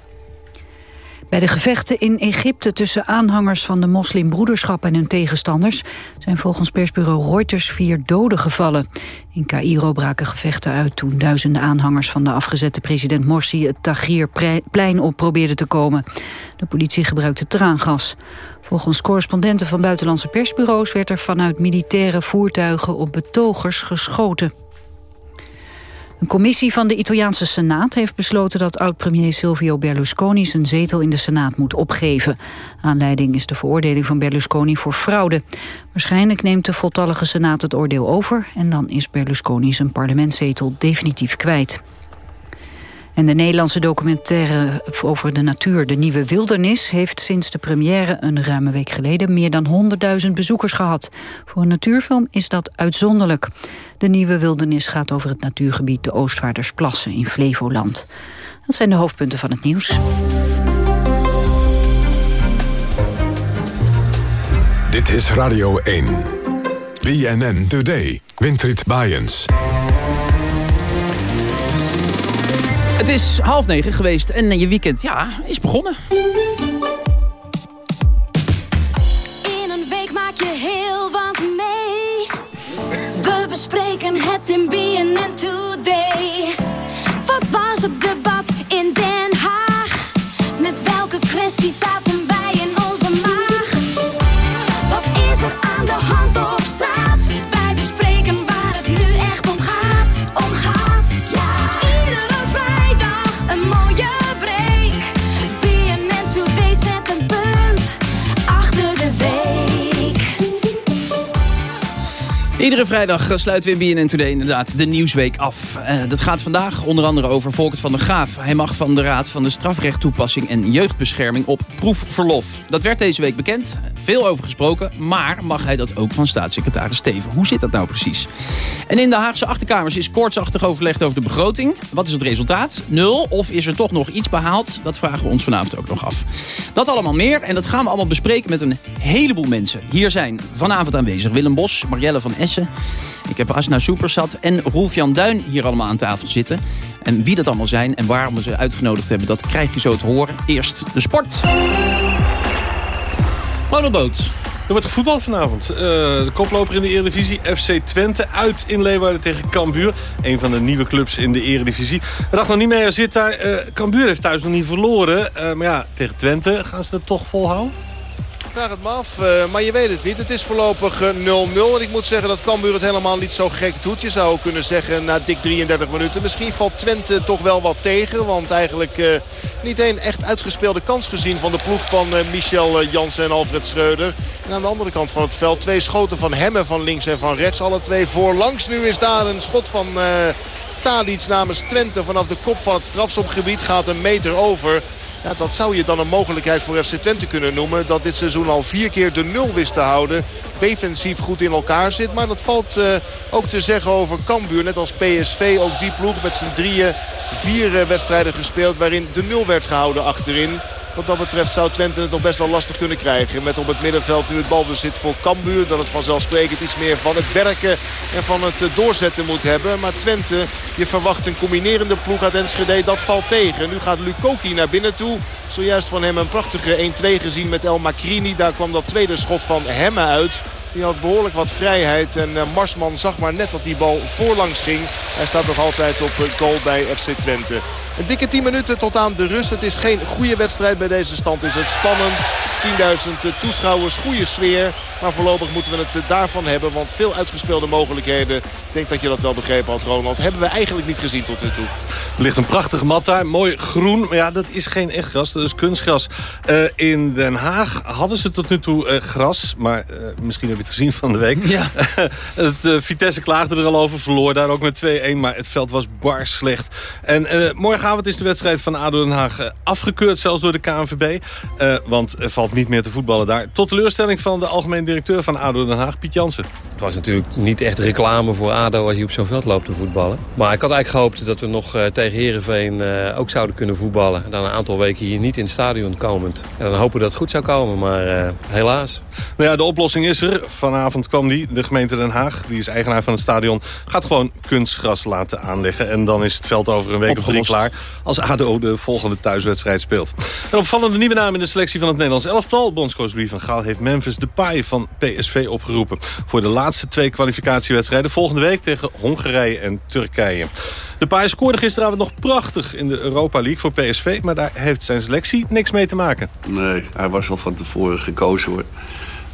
Bij de gevechten in Egypte tussen aanhangers van de moslimbroederschap en hun tegenstanders zijn volgens persbureau Reuters vier doden gevallen. In Cairo braken gevechten uit toen duizenden aanhangers van de afgezette president Morsi het Tahrirplein op probeerden te komen. De politie gebruikte traangas. Volgens correspondenten van buitenlandse persbureaus werd er vanuit militaire voertuigen op betogers geschoten. Een commissie van de Italiaanse Senaat heeft besloten dat oud-premier Silvio Berlusconi zijn zetel in de Senaat moet opgeven. Aanleiding is de veroordeling van Berlusconi voor fraude. Waarschijnlijk neemt de voltallige Senaat het oordeel over en dan is Berlusconi zijn parlementszetel definitief kwijt. En de Nederlandse documentaire over de natuur, De Nieuwe Wildernis... heeft sinds de première een ruime week geleden meer dan 100.000 bezoekers gehad. Voor een natuurfilm is dat uitzonderlijk. De Nieuwe Wildernis gaat over het natuurgebied de Oostvaardersplassen in Flevoland. Dat zijn de hoofdpunten van het nieuws. Dit is Radio 1. BNN Today. Winfried Bajens. Is half negen geweest en je weekend ja, is begonnen. In een week maak je heel wat mee. We bespreken het in BNN Today. Vrijdag sluiten we in BNN Today inderdaad de Nieuwsweek af. Eh, dat gaat vandaag onder andere over Volkert van der Graaf. Hij mag van de Raad van de Strafrechttoepassing en Jeugdbescherming op proefverlof. Dat werd deze week bekend, veel over gesproken. Maar mag hij dat ook van staatssecretaris Steven? Hoe zit dat nou precies? En in de Haagse Achterkamers is koortsachtig overlegd over de begroting. Wat is het resultaat? Nul? Of is er toch nog iets behaald? Dat vragen we ons vanavond ook nog af. Dat allemaal meer en dat gaan we allemaal bespreken met een heleboel mensen. Hier zijn vanavond aanwezig Willem Bos, Marielle van Essen. Ik heb Asna Supersat en Rolf-Jan Duin hier allemaal aan tafel zitten. En wie dat allemaal zijn en waarom we ze uitgenodigd hebben, dat krijg je zo te horen. Eerst de sport. Ronald. Er wordt gevoetbald vanavond. Uh, de koploper in de Eredivisie, FC Twente, uit in Leeuwarden tegen Cambuur. Een van de nieuwe clubs in de Eredivisie. Ragnar Niemeyer zit daar. Uh, Cambuur heeft thuis nog niet verloren. Uh, maar ja, tegen Twente gaan ze het toch volhouden? Vraag het me af, uh, maar je weet het niet. Het is voorlopig 0-0. en ik moet zeggen dat Cambuur het helemaal niet zo gek doet. Je zou kunnen zeggen na dik 33 minuten. Misschien valt Twente toch wel wat tegen. Want eigenlijk uh, niet één echt uitgespeelde kans gezien van de ploeg van uh, Michel Jansen en Alfred Schreuder. En aan de andere kant van het veld twee schoten van Hemmen van links en van rechts. Alle twee voorlangs. Nu is daar een schot van... Tadic namens Twente vanaf de kop van het strafschopgebied gaat een meter over. Ja, dat zou je dan een mogelijkheid voor FC Twente kunnen noemen. Dat dit seizoen al vier keer de nul wist te houden. Defensief goed in elkaar zit. Maar dat valt uh, ook te zeggen over Cambuur. Net als PSV, ook die ploeg met z'n drieën vier uh, wedstrijden gespeeld. Waarin de nul werd gehouden achterin. Wat dat betreft zou Twente het nog best wel lastig kunnen krijgen. Met op het middenveld nu het balbezit voor Cambuur. Dat het vanzelfsprekend iets meer van het werken en van het doorzetten moet hebben. Maar Twente, je verwacht een combinerende ploeg uit Enschede. Dat valt tegen. Nu gaat Lukoki naar binnen toe. Zojuist van hem een prachtige 1-2 gezien met El Macrini. Daar kwam dat tweede schot van Hemme uit. Die had behoorlijk wat vrijheid. En uh, Marsman zag maar net dat die bal voorlangs ging. Hij staat nog altijd op goal bij FC Twente. Een dikke 10 minuten tot aan de rust. Het is geen goede wedstrijd bij deze stand. Is het spannend. 10.000 toeschouwers, goede sfeer. Maar voorlopig moeten we het daarvan hebben. Want veel uitgespeelde mogelijkheden. Ik denk dat je dat wel begrepen had, Ronald. Hebben we eigenlijk niet gezien tot nu toe. Er ligt een prachtige mat daar. Mooi groen. Maar ja, dat is geen echt gras. Dat is kunstgras. In Den Haag hadden ze tot nu toe gras. Maar uh, misschien hebben weer te zien van de week. Ja. het, uh, Vitesse klaagde er al over, verloor daar ook met 2-1. Maar het veld was bar slecht. En uh, morgenavond is de wedstrijd van ADO Den Haag uh, afgekeurd, zelfs door de KNVB. want er valt niet meer te voetballen daar. Tot teleurstelling van de algemeen directeur van ADO Den Haag, Piet Jansen. Het was natuurlijk niet echt reclame voor ADO als je op zo'n veld loopt te voetballen. Maar ik had eigenlijk gehoopt dat we nog tegen Heerenveen ook zouden kunnen voetballen. Dan een aantal weken hier niet in het stadion komend. En dan hopen we dat het goed zou komen, maar helaas. Nou ja, de oplossing is er. Vanavond kwam die. De gemeente Den Haag, die is eigenaar van het stadion... gaat gewoon kunstgras laten aanleggen. En dan is het veld over een week Opgelost. of drie klaar... als ADO de volgende thuiswedstrijd speelt. Een opvallende nieuwe naam in de selectie van het Nederlands elftal. Bondscoach Louis van Gaal heeft Memphis Depay van PSV opgeroepen... voor de laatste twee kwalificatiewedstrijden... volgende week tegen Hongarije en Turkije. De Paai scoorde gisteravond nog prachtig in de Europa League voor PSV... maar daar heeft zijn selectie niks mee te maken. Nee, hij was al van tevoren gekozen hoor.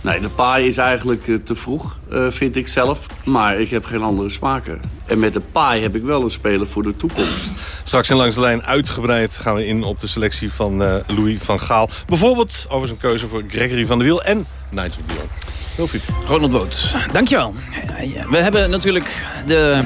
Nee, de paai is eigenlijk uh, te vroeg, uh, vind ik zelf. Maar ik heb geen andere smaken. En met de paai heb ik wel een speler voor de toekomst. Straks in Langs de Lijn uitgebreid gaan we in op de selectie van uh, Louis van Gaal. Bijvoorbeeld over zijn keuze voor Gregory van der Wiel en Nigel Dion. Wilfried. Ronald Boot, dankjewel. We hebben natuurlijk de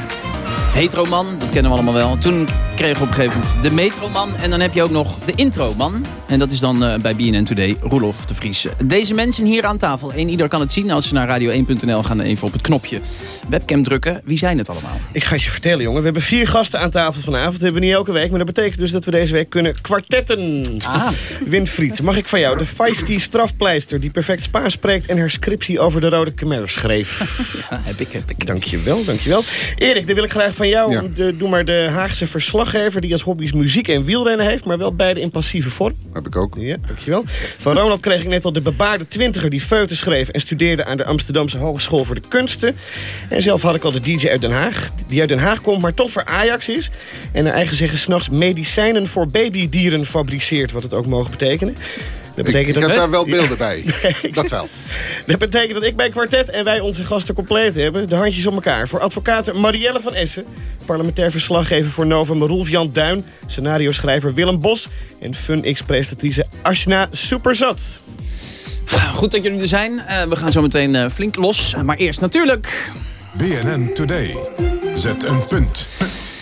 heteroman, dat kennen we allemaal wel. Toen kregen we op een gegeven moment de metroman. En dan heb je ook nog de introman. En dat is dan uh, bij BNN Today Roelof de Vries. Deze mensen hier aan tafel, één ieder kan het zien. Als ze naar radio1.nl gaan, even op het knopje webcam drukken. Wie zijn het allemaal? Ik ga het je vertellen, jongen. We hebben vier gasten aan tafel vanavond. Dat hebben we niet elke week, maar dat betekent dus dat we deze week kunnen kwartetten. Ah. Winfried, mag ik van jou de feisty strafpleister... die perfect Spaans spreekt en haar scriptie over de Rode Khmer schreef? Ja, heb ik, heb ik. Dankjewel, dankjewel. Erik, dan wil ik graag van jou... Ja. De, doe maar de Haagse verslaggever die als hobby's muziek en wielrennen heeft... maar wel beide in passieve vorm. Heb ik ook. Ja, dankjewel. Van Ronald kreeg ik net al de bebaarde twintiger die feuten schreef... en studeerde aan de Amsterdamse Hogeschool voor de Kunsten. En zelf had ik al de DJ uit Den Haag, die uit Den Haag komt... maar toch voor Ajax is. En naar eigen zeggen s'nachts medicijnen voor babydieren fabriceert... wat het ook mogen betekenen. Dat betekent ik, ik dat heb daar wel beelden bij. dat wel. Dat betekent dat ik bij Kwartet en wij onze gasten compleet hebben. De handjes op elkaar. Voor advocaat Marielle van Essen. Parlementair verslaggever voor Novum Rolf-Jan Duin. Scenario-schrijver Willem Bos. En FunX-presentatrice Ashna Superzat. Goed dat jullie er zijn. Uh, we gaan zo meteen uh, flink los. Maar eerst natuurlijk... BNN Today. Zet een punt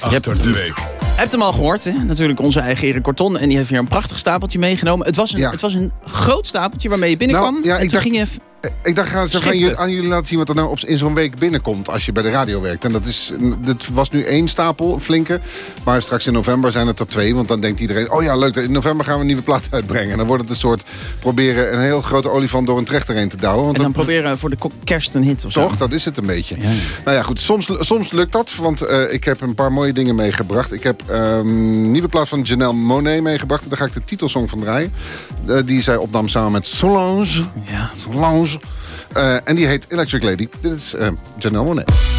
achter de week. Je hebt hem al gehoord, hè? natuurlijk onze eigen Erik Korton. En die heeft weer een prachtig stapeltje meegenomen. Het was een, ja. het was een groot stapeltje waarmee je binnenkwam. Nou, ja, en ik toen dacht, ging je ik dacht, ga eens aan, jullie, aan jullie laten zien wat er nou op, in zo'n week binnenkomt... als je bij de radio werkt. En dat, is, dat was nu één stapel, een flinke. Maar straks in november zijn het er twee. Want dan denkt iedereen, oh ja, leuk, in november gaan we een nieuwe plaat uitbrengen. En dan wordt het een soort proberen een heel grote olifant door een trechter heen te douwen. Want en dan dat, proberen voor de kerst een hit of Toch, zo. dat is het een beetje. Ja. Nou ja, goed, soms, soms lukt dat. Want uh, ik heb een paar mooie dingen meegebracht. Ik heb een um, nieuwe plaat van Janelle Monet meegebracht. Daar ga ik de titelsong van draaien. Uh, die zij opnam samen met Solange. Ja. Solange. Uh, en die heet Electric Lady. Dit is uh, Janelle Monet.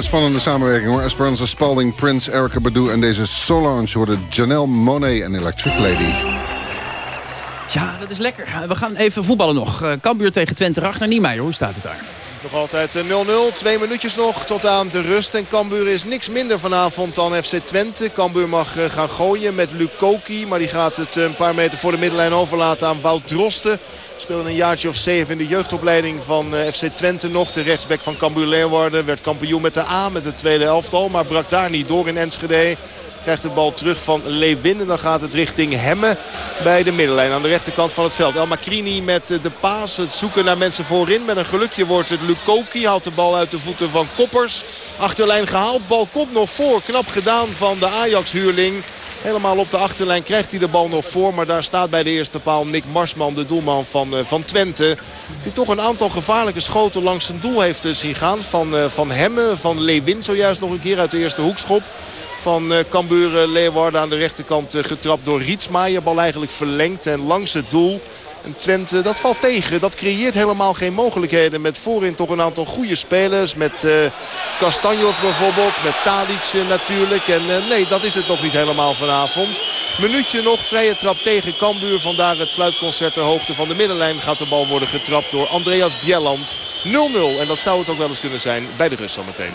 Spannende samenwerking hoor. Esperanza Spalding, Prince, Erica Badu en deze Solange worden Janelle Monet en Electric Lady. Ja, dat is lekker. We gaan even voetballen nog. Eh, Cambuur tegen Twente. Ragnar Niemeyer, hoe staat het daar? Nog altijd eh, 0-0. Twee minuutjes nog tot aan de rust. En Cambuur is niks minder vanavond dan FC Twente. Cambuur mag eh, gaan gooien met Lukoki. Maar die gaat het eh, een paar meter voor de middenlijn overlaten aan Wout Drosten. Speelde een jaartje of zeven in de jeugdopleiding van eh, FC Twente nog. De rechtsback van Cambuur Leeuwarden werd kampioen met de A met het tweede elftal. Maar brak daar niet door in Enschede. Krijgt de bal terug van Lewin. En dan gaat het richting Hemme bij de middenlijn. Aan de rechterkant van het veld. El Macrini met eh, de paas. Het zoeken naar mensen voorin. Met een gelukje wordt het Lukoki. Haalt de bal uit de voeten van Koppers. Achterlijn gehaald. Bal komt nog voor. Knap gedaan van de Ajax-huurling. Helemaal op de achterlijn krijgt hij de bal nog voor. Maar daar staat bij de eerste paal Nick Marsman, de doelman van, eh, van Twente. Die toch een aantal gevaarlijke schoten langs zijn doel heeft eh, zien gaan. Van, eh, van Hemme, van Lewin zojuist nog een keer uit de eerste hoekschop. Van Cambuur Leeuwarden aan de rechterkant getrapt door Rietsmaier. Bal eigenlijk verlengd en langs het doel. En Twente, dat valt tegen. Dat creëert helemaal geen mogelijkheden. Met voorin toch een aantal goede spelers. Met uh, Castanjos bijvoorbeeld. Met Tadic uh, natuurlijk. En uh, nee, dat is het nog niet helemaal vanavond. Minuutje nog. Vrije trap tegen Cambuur. Vandaar het fluitconcert ter hoogte van de middenlijn. Gaat de bal worden getrapt door Andreas Bjelland. 0-0. En dat zou het ook wel eens kunnen zijn bij de rust zometeen.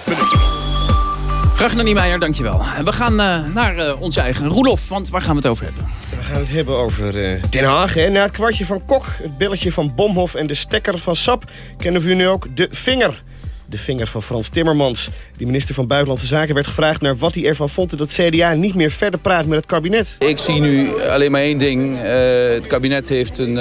Minuut. Ragnar Niemeyer, dankjewel. We gaan uh, naar uh, onze eigen Roelof, want waar gaan we het over hebben? We gaan het hebben over uh, Den Haag. Hè? Na het kwartje van Kok, het belletje van Bomhof en de stekker van Sap... kennen we nu ook de vinger. De vinger van Frans Timmermans. De minister van Buitenlandse Zaken werd gevraagd naar wat hij ervan vond... dat CDA niet meer verder praat met het kabinet. Ik zie nu alleen maar één ding. het kabinet heeft een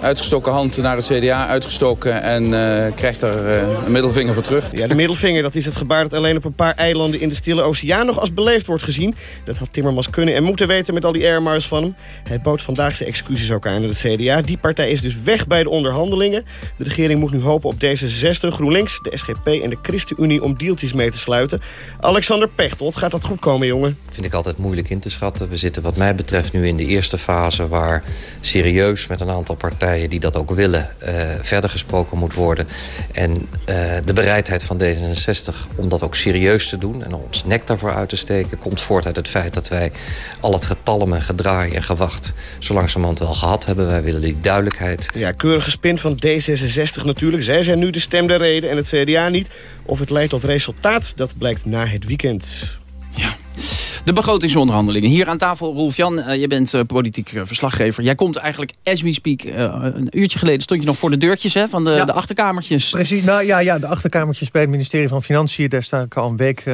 uitgestoken hand naar het CDA uitgestoken en krijgt daar een middelvinger voor terug. Ja, de middelvinger, dat is het gebaar dat alleen op een paar eilanden in de Stille Oceaan nog als beleefd wordt gezien. Dat had Timmermans kunnen en moeten weten met al die airmiles van hem. Hij bood vandaag zijn excuses ook aan aan het CDA. Die partij is dus weg bij de onderhandelingen. De regering moet nu hopen op D66, GroenLinks, de SGP en de ChristenUnie om deeltjes mee te sluiten. Alexander Pechtold, gaat dat goed komen, jongen? Vind ik altijd moeilijk in te schatten. We zitten wat mij betreft nu in de eerste fase... waar serieus met een aantal partijen die dat ook willen... Uh, verder gesproken moet worden. En uh, de bereidheid van D66 om dat ook serieus te doen... en ons nek daarvoor uit te steken... komt voort uit het feit dat wij al het getalm en gedraai en gewacht... zo langzamerhand wel gehad hebben. Wij willen die duidelijkheid. Ja, keurige spin van D66 natuurlijk. Zij zijn nu de stem der reden en het CDA niet. Of het leidt tot resultaat, dat blijkt na het weekend. De begrotingsonderhandelingen. Hier aan tafel, Rolf-Jan, uh, je bent uh, politiek uh, verslaggever. Jij komt eigenlijk, as we speak, een uurtje geleden stond je nog voor de deurtjes hè, van de, ja. de achterkamertjes. Precies, nou ja, ja, de achterkamertjes bij het ministerie van Financiën. Daar sta ik al een week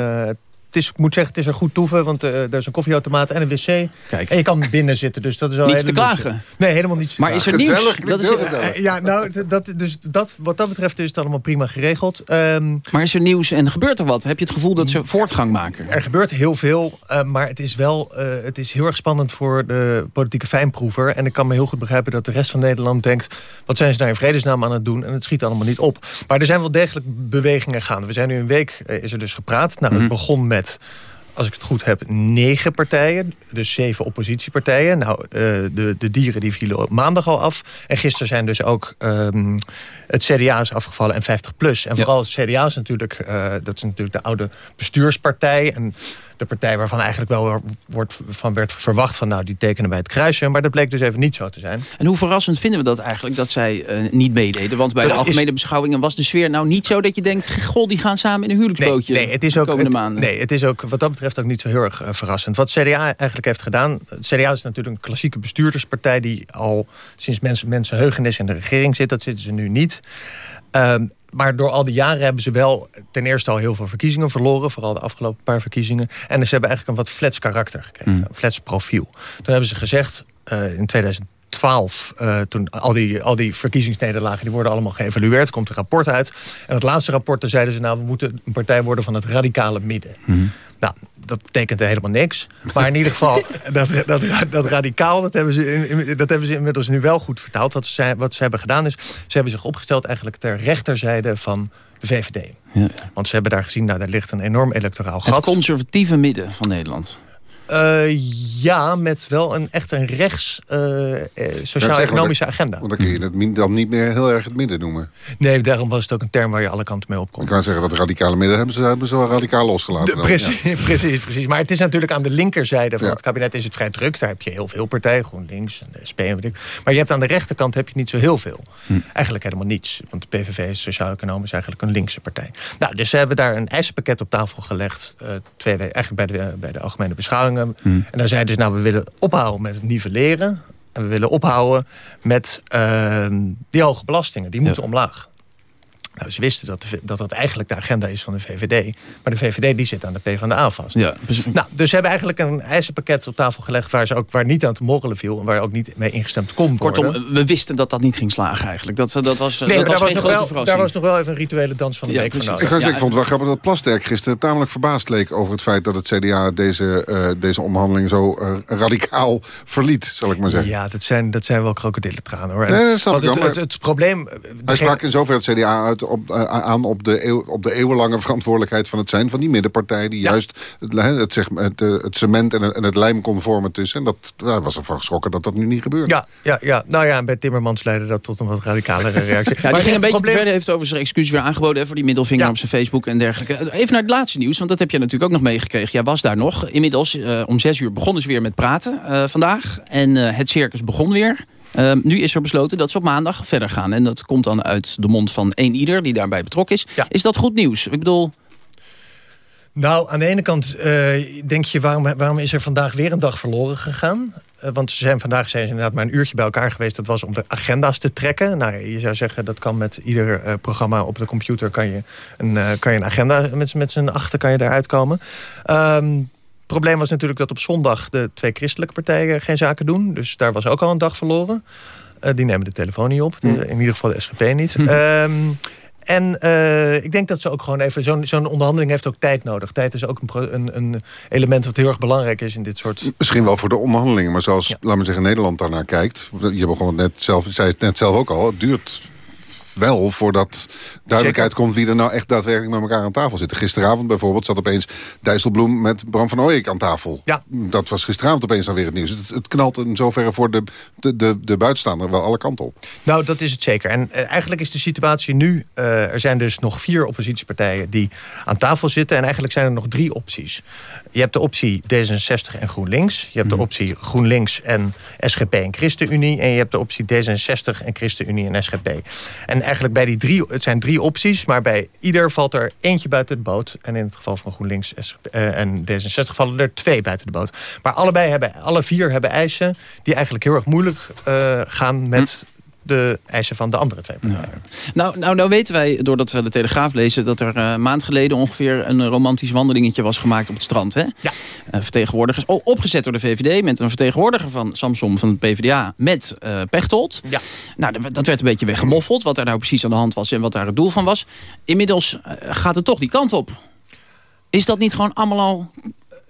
is, ik moet zeggen, het is er goed toeven, want uh, er is een koffieautomaat en een wc. Kijk. En je kan binnen zitten, dus dat is al Niets te klagen? Nee, helemaal niet Maar is er nieuws? Dat is, uh, ja, nou, dat, dus dat, wat dat betreft is het allemaal prima geregeld. Um, maar is er nieuws en gebeurt er wat? Heb je het gevoel dat ze voortgang maken? Er gebeurt heel veel, uh, maar het is wel het is heel erg spannend voor de politieke fijnproever. En ik kan me heel goed begrijpen dat de rest van Nederland denkt... wat zijn ze daar in vredesnaam aan het doen? En het schiet allemaal niet op. Maar er zijn wel degelijk bewegingen gaande. We zijn nu een week, is er dus gepraat. Nou, het mm -hmm. begon met als ik het goed heb, negen partijen. Dus zeven oppositiepartijen. Nou, uh, de, de dieren die vielen op maandag al af. En gisteren zijn dus ook um, het CDA is afgevallen en 50PLUS. En vooral het CDA is natuurlijk, uh, dat is natuurlijk de oude bestuurspartij... En de partij waarvan eigenlijk wel wordt, van werd verwacht... van nou, die tekenen bij het kruisje. Maar dat bleek dus even niet zo te zijn. En hoe verrassend vinden we dat eigenlijk, dat zij uh, niet meededen? Want bij dat de algemene is... beschouwingen was de sfeer nou niet zo... dat je denkt, goh, die gaan samen in een huwelijksbootje nee, nee, het is ook, de komende het, maanden. Nee, het is ook wat dat betreft ook niet zo heel erg uh, verrassend. Wat CDA eigenlijk heeft gedaan... Het CDA is natuurlijk een klassieke bestuurderspartij... die al sinds mensen, mensenheugenis in de regering zit. Dat zitten ze nu niet. Um, maar door al die jaren hebben ze wel ten eerste al heel veel verkiezingen verloren. Vooral de afgelopen paar verkiezingen. En ze hebben eigenlijk een wat flats karakter gekregen. Mm. Een flats profiel. Toen hebben ze gezegd uh, in 2012, uh, toen al die, al die verkiezingsnederlagen... die worden allemaal geëvalueerd, er komt een rapport uit. En het laatste rapport, daar zeiden ze... nou, we moeten een partij worden van het radicale midden. Mm. Nou, dat betekent helemaal niks. Maar in ieder geval, dat, dat, dat radicaal, dat hebben, ze in, dat hebben ze inmiddels nu wel goed vertaald. Wat ze, wat ze hebben gedaan is, ze hebben zich opgesteld eigenlijk ter rechterzijde van de VVD. Ja. Want ze hebben daar gezien, nou, daar ligt een enorm electoraal gat. Het conservatieve midden van Nederland. Uh, ja, met wel een echt een rechts uh, sociaal-economische agenda. Want dan kun je het dan niet meer heel erg het midden noemen. Nee, daarom was het ook een term waar je alle kanten mee opkomt. Ik kan zeggen dat radicale midden hebben ze, hebben ze wel radicaal losgelaten. De, precies, ja. precies, precies. Maar het is natuurlijk aan de linkerzijde van ja. het kabinet is het vrij druk. Daar heb je heel veel partijen, GroenLinks en de SP en weet ik. Maar je hebt aan de rechterkant heb je niet zo heel veel. Hm. Eigenlijk helemaal niets. Want de PVV is sociaal-economisch eigenlijk een linkse partij. Nou, dus ze hebben daar een eisenpakket op tafel gelegd. Uh, twee eigenlijk bij de, bij de algemene beschouwingen. En daar zeiden dus, nou, we willen ophouden met het nivelleren. En we willen ophouden met uh, die hoge belastingen. Die moeten ja. omlaag. Nou, ze wisten dat, de, dat dat eigenlijk de agenda is van de VVD. Maar de VVD die zit aan de PvdA vast. Ja, nou, dus ze hebben eigenlijk een eisenpakket op tafel gelegd... waar, ze ook, waar niet aan te morrelen viel en waar ook niet mee ingestemd kon Kortom, worden. we wisten dat dat niet ging slagen eigenlijk. Dat, dat was, nee, dat was daar geen was grote wel, verrassing. Daar was nog wel even een rituele dans van de ja, week van nodig. Ik, ja, ik vond het wel grappig dat Plasterk gisteren tamelijk verbaasd leek... over het feit dat het CDA deze, uh, deze onderhandeling zo uh, radicaal verliet, zal ik maar zeggen. Ja, dat zijn, dat zijn wel krokodillentranen hoor. Nee, dat snap ik het, wel, het, het, het, probleem... Hij sprak in zover het CDA uit op, uh, aan op de, eeuw, op de eeuwenlange verantwoordelijkheid van het zijn van die middenpartij... die ja. juist het, het, zeg, het, het cement en het, en het lijm kon vormen tussen. En dat daar was ervan geschrokken dat dat nu niet gebeurt. Ja, ja, ja. nou ja, en bij Timmermans leidde dat tot een wat radicalere reactie. ja, die ging een beetje probleem... verder, heeft over zijn excuus weer aangeboden... Hè, voor die middelvinger ja. op zijn Facebook en dergelijke. Even naar het laatste nieuws, want dat heb je natuurlijk ook nog meegekregen. Jij was daar nog. Inmiddels uh, om zes uur begonnen ze weer met praten uh, vandaag. En uh, het circus begon weer. Uh, nu is er besloten dat ze op maandag verder gaan. En dat komt dan uit de mond van één ieder die daarbij betrokken is. Ja. Is dat goed nieuws? Ik bedoel... Nou, aan de ene kant uh, denk je... Waarom, waarom is er vandaag weer een dag verloren gegaan? Uh, want ze zijn vandaag zijn ze inderdaad maar een uurtje bij elkaar geweest. Dat was om de agenda's te trekken. Nou, je zou zeggen, dat kan met ieder uh, programma op de computer... kan je een, uh, kan je een agenda met, met z'n achter kan je eruit komen. Um, het probleem was natuurlijk dat op zondag de twee christelijke partijen geen zaken doen. Dus daar was ook al een dag verloren. die nemen de telefoon niet op. Hm. in ieder geval de SGP niet. Ehm, en uh, ik denk dat ze ook gewoon even... Zo'n zo'n onderhandeling heeft ook tijd nodig. Tijd is ook een, een, een, element wat heel erg belangrijk is in dit soort... Misschien wel voor de onderhandelingen. Maar zoals, ja. laat me zeggen, Nederland daarnaar kijkt... je begon het net zelf, zei het net zelf ook al... het duurt wel voordat duidelijkheid komt wie er nou echt daadwerkelijk met elkaar aan tafel zit. Gisteravond bijvoorbeeld zat opeens Dijsselbloem met Bram van Ooyek aan tafel. Ja. Dat was gisteravond opeens dan weer het nieuws. Het, het knalt in zoverre voor de, de, de, de buitenstaander wel alle kanten op. Nou, dat is het zeker. En uh, eigenlijk is de situatie nu... Uh, er zijn dus nog vier oppositiepartijen die aan tafel zitten. En eigenlijk zijn er nog drie opties. Je hebt de optie D66 en GroenLinks. Je hebt de optie GroenLinks en SGP en ChristenUnie. En je hebt de optie D66 en ChristenUnie en SGP. En eigenlijk bij die drie, het zijn drie opties, maar bij ieder valt er eentje buiten de boot. En in het geval van GroenLinks en D66 vallen er twee buiten de boot. Maar allebei hebben, alle vier hebben eisen die eigenlijk heel erg moeilijk uh, gaan met... Hm de eisen van de andere twee partijen. Nou, nou, nou weten wij, doordat we de Telegraaf lezen... dat er uh, maand geleden ongeveer een romantisch wandelingetje was gemaakt op het strand. Hè? Ja. Uh, vertegenwoordigers, oh, opgezet door de VVD... met een vertegenwoordiger van Samson van het PvdA met uh, Pechtold. Ja. Nou, dat werd een beetje weggemoffeld... wat er nou precies aan de hand was en wat daar het doel van was. Inmiddels gaat het toch die kant op. Is dat niet gewoon allemaal al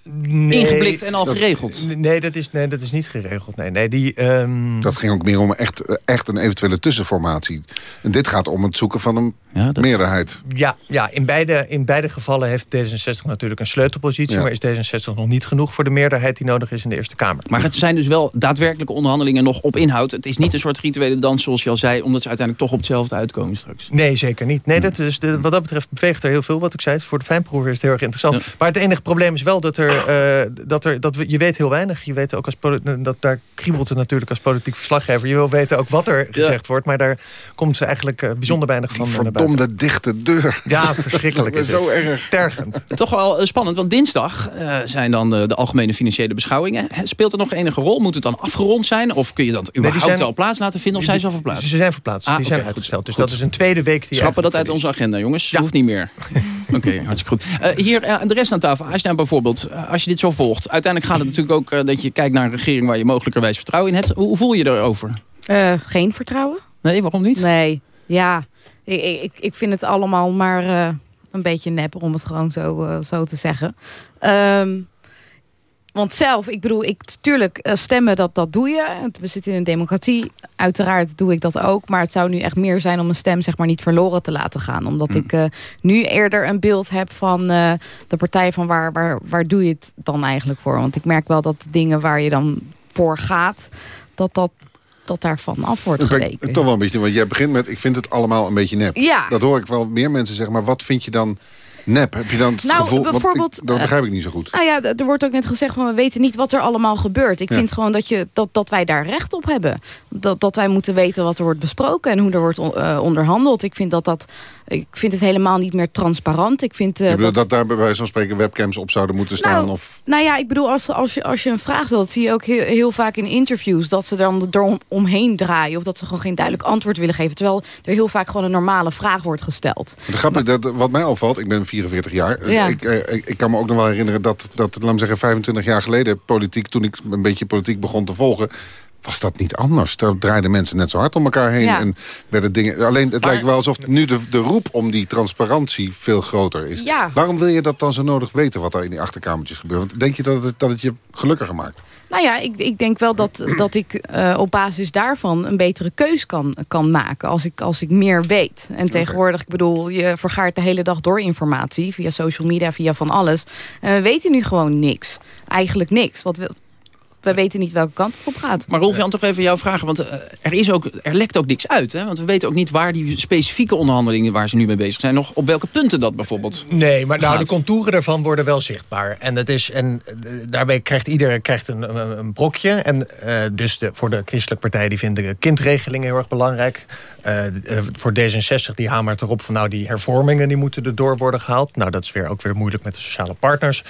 nee, ingeblikt en al dat, geregeld? Nee dat, is, nee, dat is niet geregeld. Nee, nee, die, um... Dat ging ook meer om echt, echt een eventuele tussenformatie. En dit gaat om het zoeken van een ja, dat... meerderheid. Ja, ja in, beide, in beide gevallen heeft D66 natuurlijk een sleutelpositie... Ja. maar is D66 nog niet genoeg voor de meerderheid die nodig is in de Eerste Kamer. Maar het zijn dus wel daadwerkelijke onderhandelingen nog op inhoud. Het is niet een soort rituele dans zoals je al zei... omdat ze uiteindelijk toch op hetzelfde uitkomen straks. Nee, zeker niet. Nee, dat is de, wat dat betreft beweegt er heel veel. Wat ik zei, voor de fijnproever is het heel erg interessant. Maar het enige probleem is wel dat er... Uh, dat er dat we, je weet heel weinig. Je weet ook als dat daar kriebelt het natuurlijk als politiek verslaggever. Je wil weten ook wat er gezegd wordt, maar daar komt ze eigenlijk uh, bijzonder weinig van Die verdomde dichte deur. Ja, verschrikkelijk is Zo erg. Tergend. Toch wel spannend, want dinsdag uh, zijn dan de, de, algemene financiële beschouwingen. Speelt er nog enige rol? Moet het dan afgerond zijn? Of kun je dat überhaupt nee, zijn, wel plaats laten vinden? Of zijn ze al verplaatst? Ze zijn verplaatst. Ah, die okay, zijn uitgesteld. Dus goed. dat is een tweede week. Die Schrappen dat uit onze agenda, jongens. Ja. Hoeft niet meer. Oké, okay, hartstikke goed. Uh, hier aan de rest aan tafel. Als je nou bijvoorbeeld, als je dit zo volgt. Uiteindelijk gaat het natuurlijk ook dat je kijkt naar een regering waar je mogelijkerwijs vertrouwen in hebt. Hoe, hoe voel je erover? Geen vertrouwen. Nee, waarom niet? Nee, ja. Ik, ik, ik vind het allemaal maar een beetje nep om het gewoon zo, zo te zeggen. Um, want zelf, ik bedoel, ik, tuurlijk, stemmen, dat, dat doe je. We zitten in een democratie. Uiteraard doe ik dat ook. Maar het zou nu echt meer zijn om een stem zeg maar, niet verloren te laten gaan. Omdat mm. ik uh, nu eerder een beeld heb van uh, de partij van waar, waar, waar doe je het dan eigenlijk voor. Want ik merk wel dat de dingen waar je dan voor gaat, dat dat dat daarvan af wordt geweken. Toch wel een beetje, want jij begint met... ik vind het allemaal een beetje nep. Ja. Dat hoor ik wel meer mensen zeggen. Maar wat vind je dan nep? Heb je dan het nou, gevoel... Bijvoorbeeld, ik, dat begrijp ik niet zo goed. Nou ja, er wordt ook net gezegd van we weten niet wat er allemaal gebeurt. Ik ja. vind gewoon dat, je, dat, dat wij daar recht op hebben. Dat, dat wij moeten weten wat er wordt besproken en hoe er wordt uh, onderhandeld. Ik vind dat dat... Ik vind het helemaal niet meer transparant. Ik vind, uh, dat, dat daar bij wijze van spreken webcams op zouden moeten staan? Nou, of... nou ja, ik bedoel, als, als, je, als je een vraag stelt... dat zie je ook heel, heel vaak in interviews... dat ze dan er omheen draaien... of dat ze gewoon geen duidelijk antwoord willen geven. Terwijl er heel vaak gewoon een normale vraag wordt gesteld. De grap is dat wat mij opvalt, ik ben 44 jaar... Dus ja. ik, ik, ik, kan me ook nog wel herinneren dat, dat laat me zeggen, 25 jaar geleden... politiek, toen ik een beetje politiek begon te volgen was dat niet anders. Daar draaiden mensen net zo hard om elkaar heen. Ja. En werden dingen, alleen het maar, lijkt wel alsof nu de, de roep om die transparantie veel groter is. Ja. Waarom wil je dat dan zo nodig weten wat er in die achterkamertjes gebeurt? Want denk je dat het, dat het je gelukkiger maakt? Nou ja, ik, ik denk wel dat, dat ik uh, op basis daarvan een betere keus kan, kan maken. Als ik, als ik meer weet. En tegenwoordig, ik bedoel, je vergaart de hele dag door informatie. Via social media, via van alles. En we weten nu gewoon niks. Eigenlijk niks. Wat, we weten niet welke kant het op gaat. Maar Rolf, Jan, toch even jouw vragen. Want uh, er, is ook, er lekt ook niks uit. Hè? Want we weten ook niet waar die specifieke onderhandelingen... waar ze nu mee bezig zijn, nog op welke punten dat bijvoorbeeld Nee, maar nou, de contouren daarvan worden wel zichtbaar. En, het is, en daarbij krijgt iedereen krijgt een, een, een brokje. En uh, dus de, voor de christelijke partij die vinden de kindregelingen heel erg belangrijk. Uh, voor D66 die hamert erop van nou die hervormingen die moeten erdoor worden gehaald. Nou dat is weer ook weer moeilijk met de sociale partners.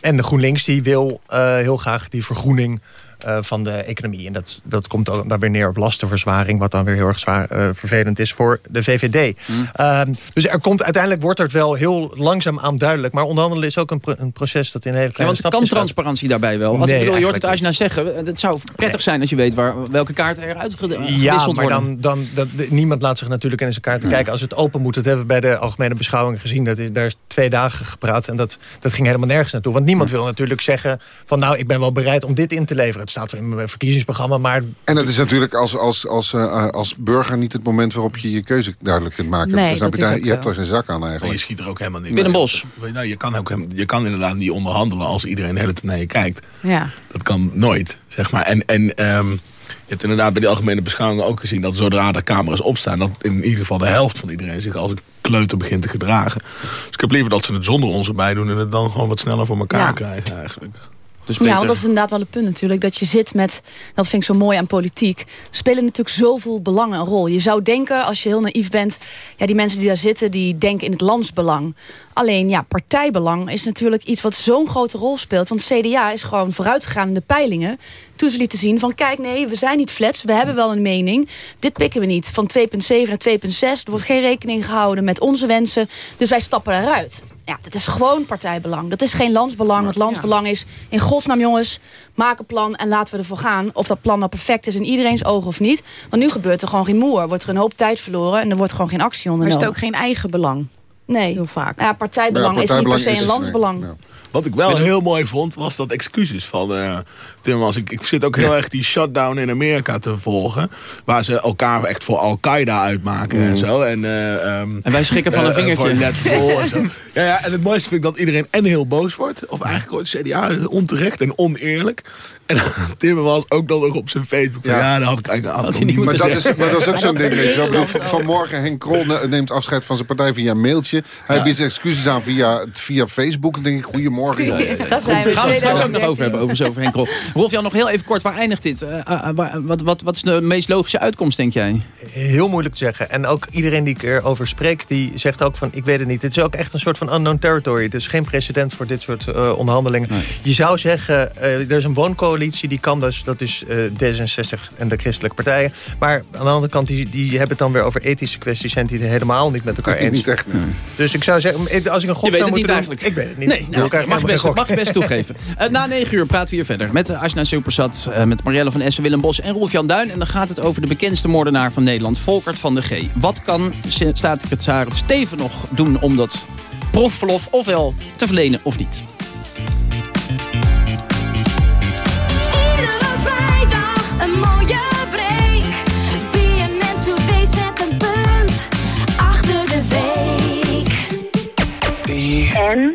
en de GroenLinks die wil heel graag die vergroening eh, van de economie. En dat, dat komt dan weer neer op lastenverzwaring... wat dan weer heel erg zwaar, uh, vervelend is voor de VVD. Mm. Ehm, dus er komt, uiteindelijk wordt het wel heel langzaam aan duidelijk. Maar onderhandelen is ook een, een proces dat in hele kleine ja, want kan transparantie daarbij wel? Als nee, ik bedoel, je hoort het als je nou zeggen... het zou prettig zijn als je weet waar, welke kaarten er uitgewisseld worden. Ja, maar dan, dan, dat, niemand laat zich natuurlijk in zijn kaarten kijken. Als het open moet, dat hebben we bij de algemene beschouwing gezien. Dat is, daar is twee dagen gepraat en dat, dat ging helemaal nergens naartoe. Want niemand wil natuurlijk zeggen van nou, ik ben wel bereid om dit in te leveren. Staat in mijn verkiezingsprogramma, maar... En het is natuurlijk als, als, als, uh, als burger niet het moment waarop je je keuze duidelijk kunt maken. Nee, dus je, je hebt er geen zak aan eigenlijk. Maar je schiet er ook helemaal niet Binnen Bos. Nou, je, kan ook, je kan inderdaad niet onderhandelen als iedereen de hele tijd naar je kijkt. Ja. Dat kan nooit, zeg maar. En, en um, je hebt inderdaad bij die algemene beschouwingen ook gezien... dat zodra er camera's opstaan... dat in ieder geval de helft van iedereen zich als een kleuter begint te gedragen. Dus ik heb liever dat ze het zonder ons erbij doen... en het dan gewoon wat sneller voor elkaar ja. krijgen eigenlijk. Dus ja, want dat is inderdaad wel een punt natuurlijk. Dat je zit met, dat vind ik zo mooi aan politiek... spelen natuurlijk zoveel belangen een rol. Je zou denken, als je heel naïef bent... ja, die mensen die daar zitten, die denken in het landsbelang. Alleen, ja, partijbelang is natuurlijk iets wat zo'n grote rol speelt. Want CDA is gewoon vooruitgegaan in de peilingen... toen ze lieten zien van, kijk, nee, we zijn niet flats. We hebben wel een mening. Dit pikken we niet. Van 2,7 naar 2,6. Er wordt geen rekening gehouden met onze wensen. Dus wij stappen eruit. Ja, dat is gewoon partijbelang. Dat is geen landsbelang. Het landsbelang is, in godsnaam jongens, maak een plan en laten we ervoor gaan. Of dat plan nou perfect is in iedereen's ogen of niet. Want nu gebeurt er gewoon geen moer. Wordt er een hoop tijd verloren en er wordt gewoon geen actie ondernomen. Maar is het ook geen eigen belang? Nee. Heel vaak. Ja, partijbelang, ja, partijbelang is niet per se een landsbelang. Ja. Wat ik wel heel mooi vond, was dat excuses van uh, Timmermans. Ik, ik zit ook heel erg die shutdown in Amerika te volgen. Waar ze elkaar echt voor Al-Qaeda uitmaken en zo. En, uh, um, en wij schrikken van een vingertje. Voor Let's Roll en zo. Ja, ja, en het mooiste vind ik dat iedereen en heel boos wordt. Of eigenlijk ooit CDA onterecht en oneerlijk. En Timmermans ook dan nog op zijn Facebook. Ja, ja dat had ik eigenlijk had niet maar, dat is, maar dat is ook zo'n ding. Weet je wel. Vanmorgen Henk Krol neemt afscheid van zijn partij via een mailtje. Hij ja. biedt excuses aan via, via Facebook. Dan denk ik, Ja, ja, zijn we. Gaan we het straks ook nog over hebben, over zover Henk Krol. Rolf-Jan, nog heel even kort, waar eindigt dit? Uh, uh, wat, wat, wat is de meest logische uitkomst, denk jij? Heel moeilijk te zeggen. En ook iedereen die ik erover spreek, die zegt ook van, ik weet het niet. Het is ook echt een soort van unknown territory. Er is geen precedent voor dit soort uh, onderhandelingen. Nee. Je zou zeggen, er is een wooncoalitie, die kan dus, dat is D66 en de christelijke partijen. Maar aan de andere kant, die, die hebben het dan weer over ethische kwesties... en die het helemaal niet met elkaar eens. Niet echt, nee. Dus ik zou zeggen, als ik een god je weet zou het niet doen, eigenlijk. Ik weet het niet. Nee, nou, mag, mag, best, mag je best toegeven. Uh, na negen uur praten we hier verder met Asna Supersat... Uh, met Marielle van Essen, Willem Bos en Rolf-Jan Duin. En dan gaat het over de bekendste moordenaar van Nederland, Volkert van de G. Wat kan staatssecretaris Steven nog doen om dat profverlof ofwel te verlenen of niet? En?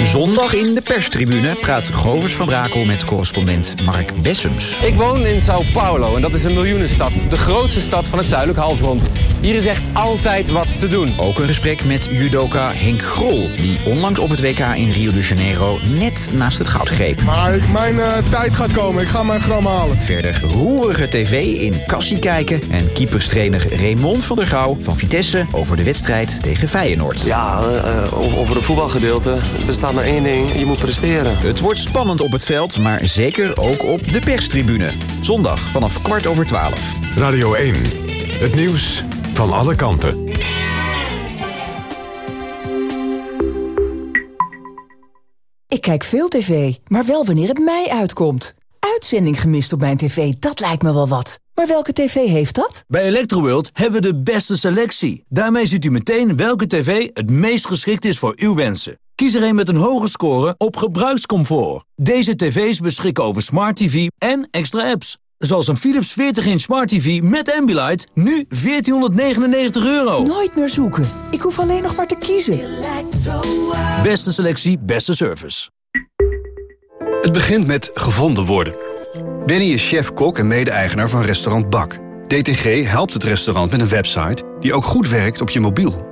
Zondag in de perstribune praat Govers van Brakel met correspondent Mark Bessems. Ik woon in Sao Paulo en dat is een miljoenenstad. De grootste stad van het zuidelijk halfrond. Hier is echt altijd wat te doen. Ook een gesprek met judoka Henk Grol... die onlangs op het WK in Rio de Janeiro net naast het goud greep. Maar mijn uh, tijd gaat komen. Ik ga mijn gram halen. Verder roerige tv in Cassie kijken... en keeperstrainer Raymond van der Gouw van Vitesse... over de wedstrijd tegen Feyenoord. Ja, uh, over het voetbalgedeelte bestaat maar één ding. Je moet presteren. Het wordt spannend op het veld, maar zeker ook op de perstribune. Zondag vanaf kwart over twaalf. Radio 1. Het nieuws van alle kanten. Ik kijk veel tv, maar wel wanneer het mij uitkomt. Uitzending gemist op mijn tv, dat lijkt me wel wat. Maar welke tv heeft dat? Bij Electroworld hebben we de beste selectie. Daarmee ziet u meteen welke tv het meest geschikt is voor uw wensen. Kies er een met een hoge score op gebruikscomfort. Deze tv's beschikken over smart tv en extra apps. Zoals een Philips 40-inch Smart TV met Ambilight, nu 1499 euro. Nooit meer zoeken. Ik hoef alleen nog maar te kiezen. Beste selectie, beste service. Het begint met gevonden worden. Benny is chef-kok en mede-eigenaar van restaurant Bak. DTG helpt het restaurant met een website die ook goed werkt op je mobiel.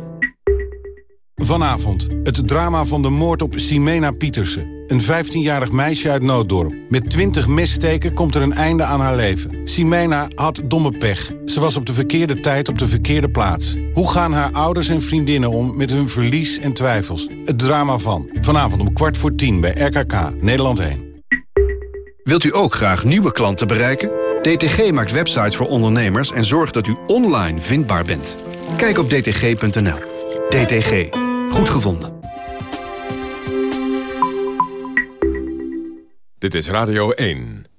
Vanavond, het drama van de moord op Simena Pietersen. Een 15-jarig meisje uit Nooddorp. Met 20 missteken komt er een einde aan haar leven. Simena had domme pech. Ze was op de verkeerde tijd op de verkeerde plaats. Hoe gaan haar ouders en vriendinnen om met hun verlies en twijfels? Het drama van. Vanavond om kwart voor tien bij RKK, Nederland 1. Wilt u ook graag nieuwe klanten bereiken? DTG maakt websites voor ondernemers en zorgt dat u online vindbaar bent. Kijk op dtg.nl. DTG. Goed gevonden. Dit is Radio 1.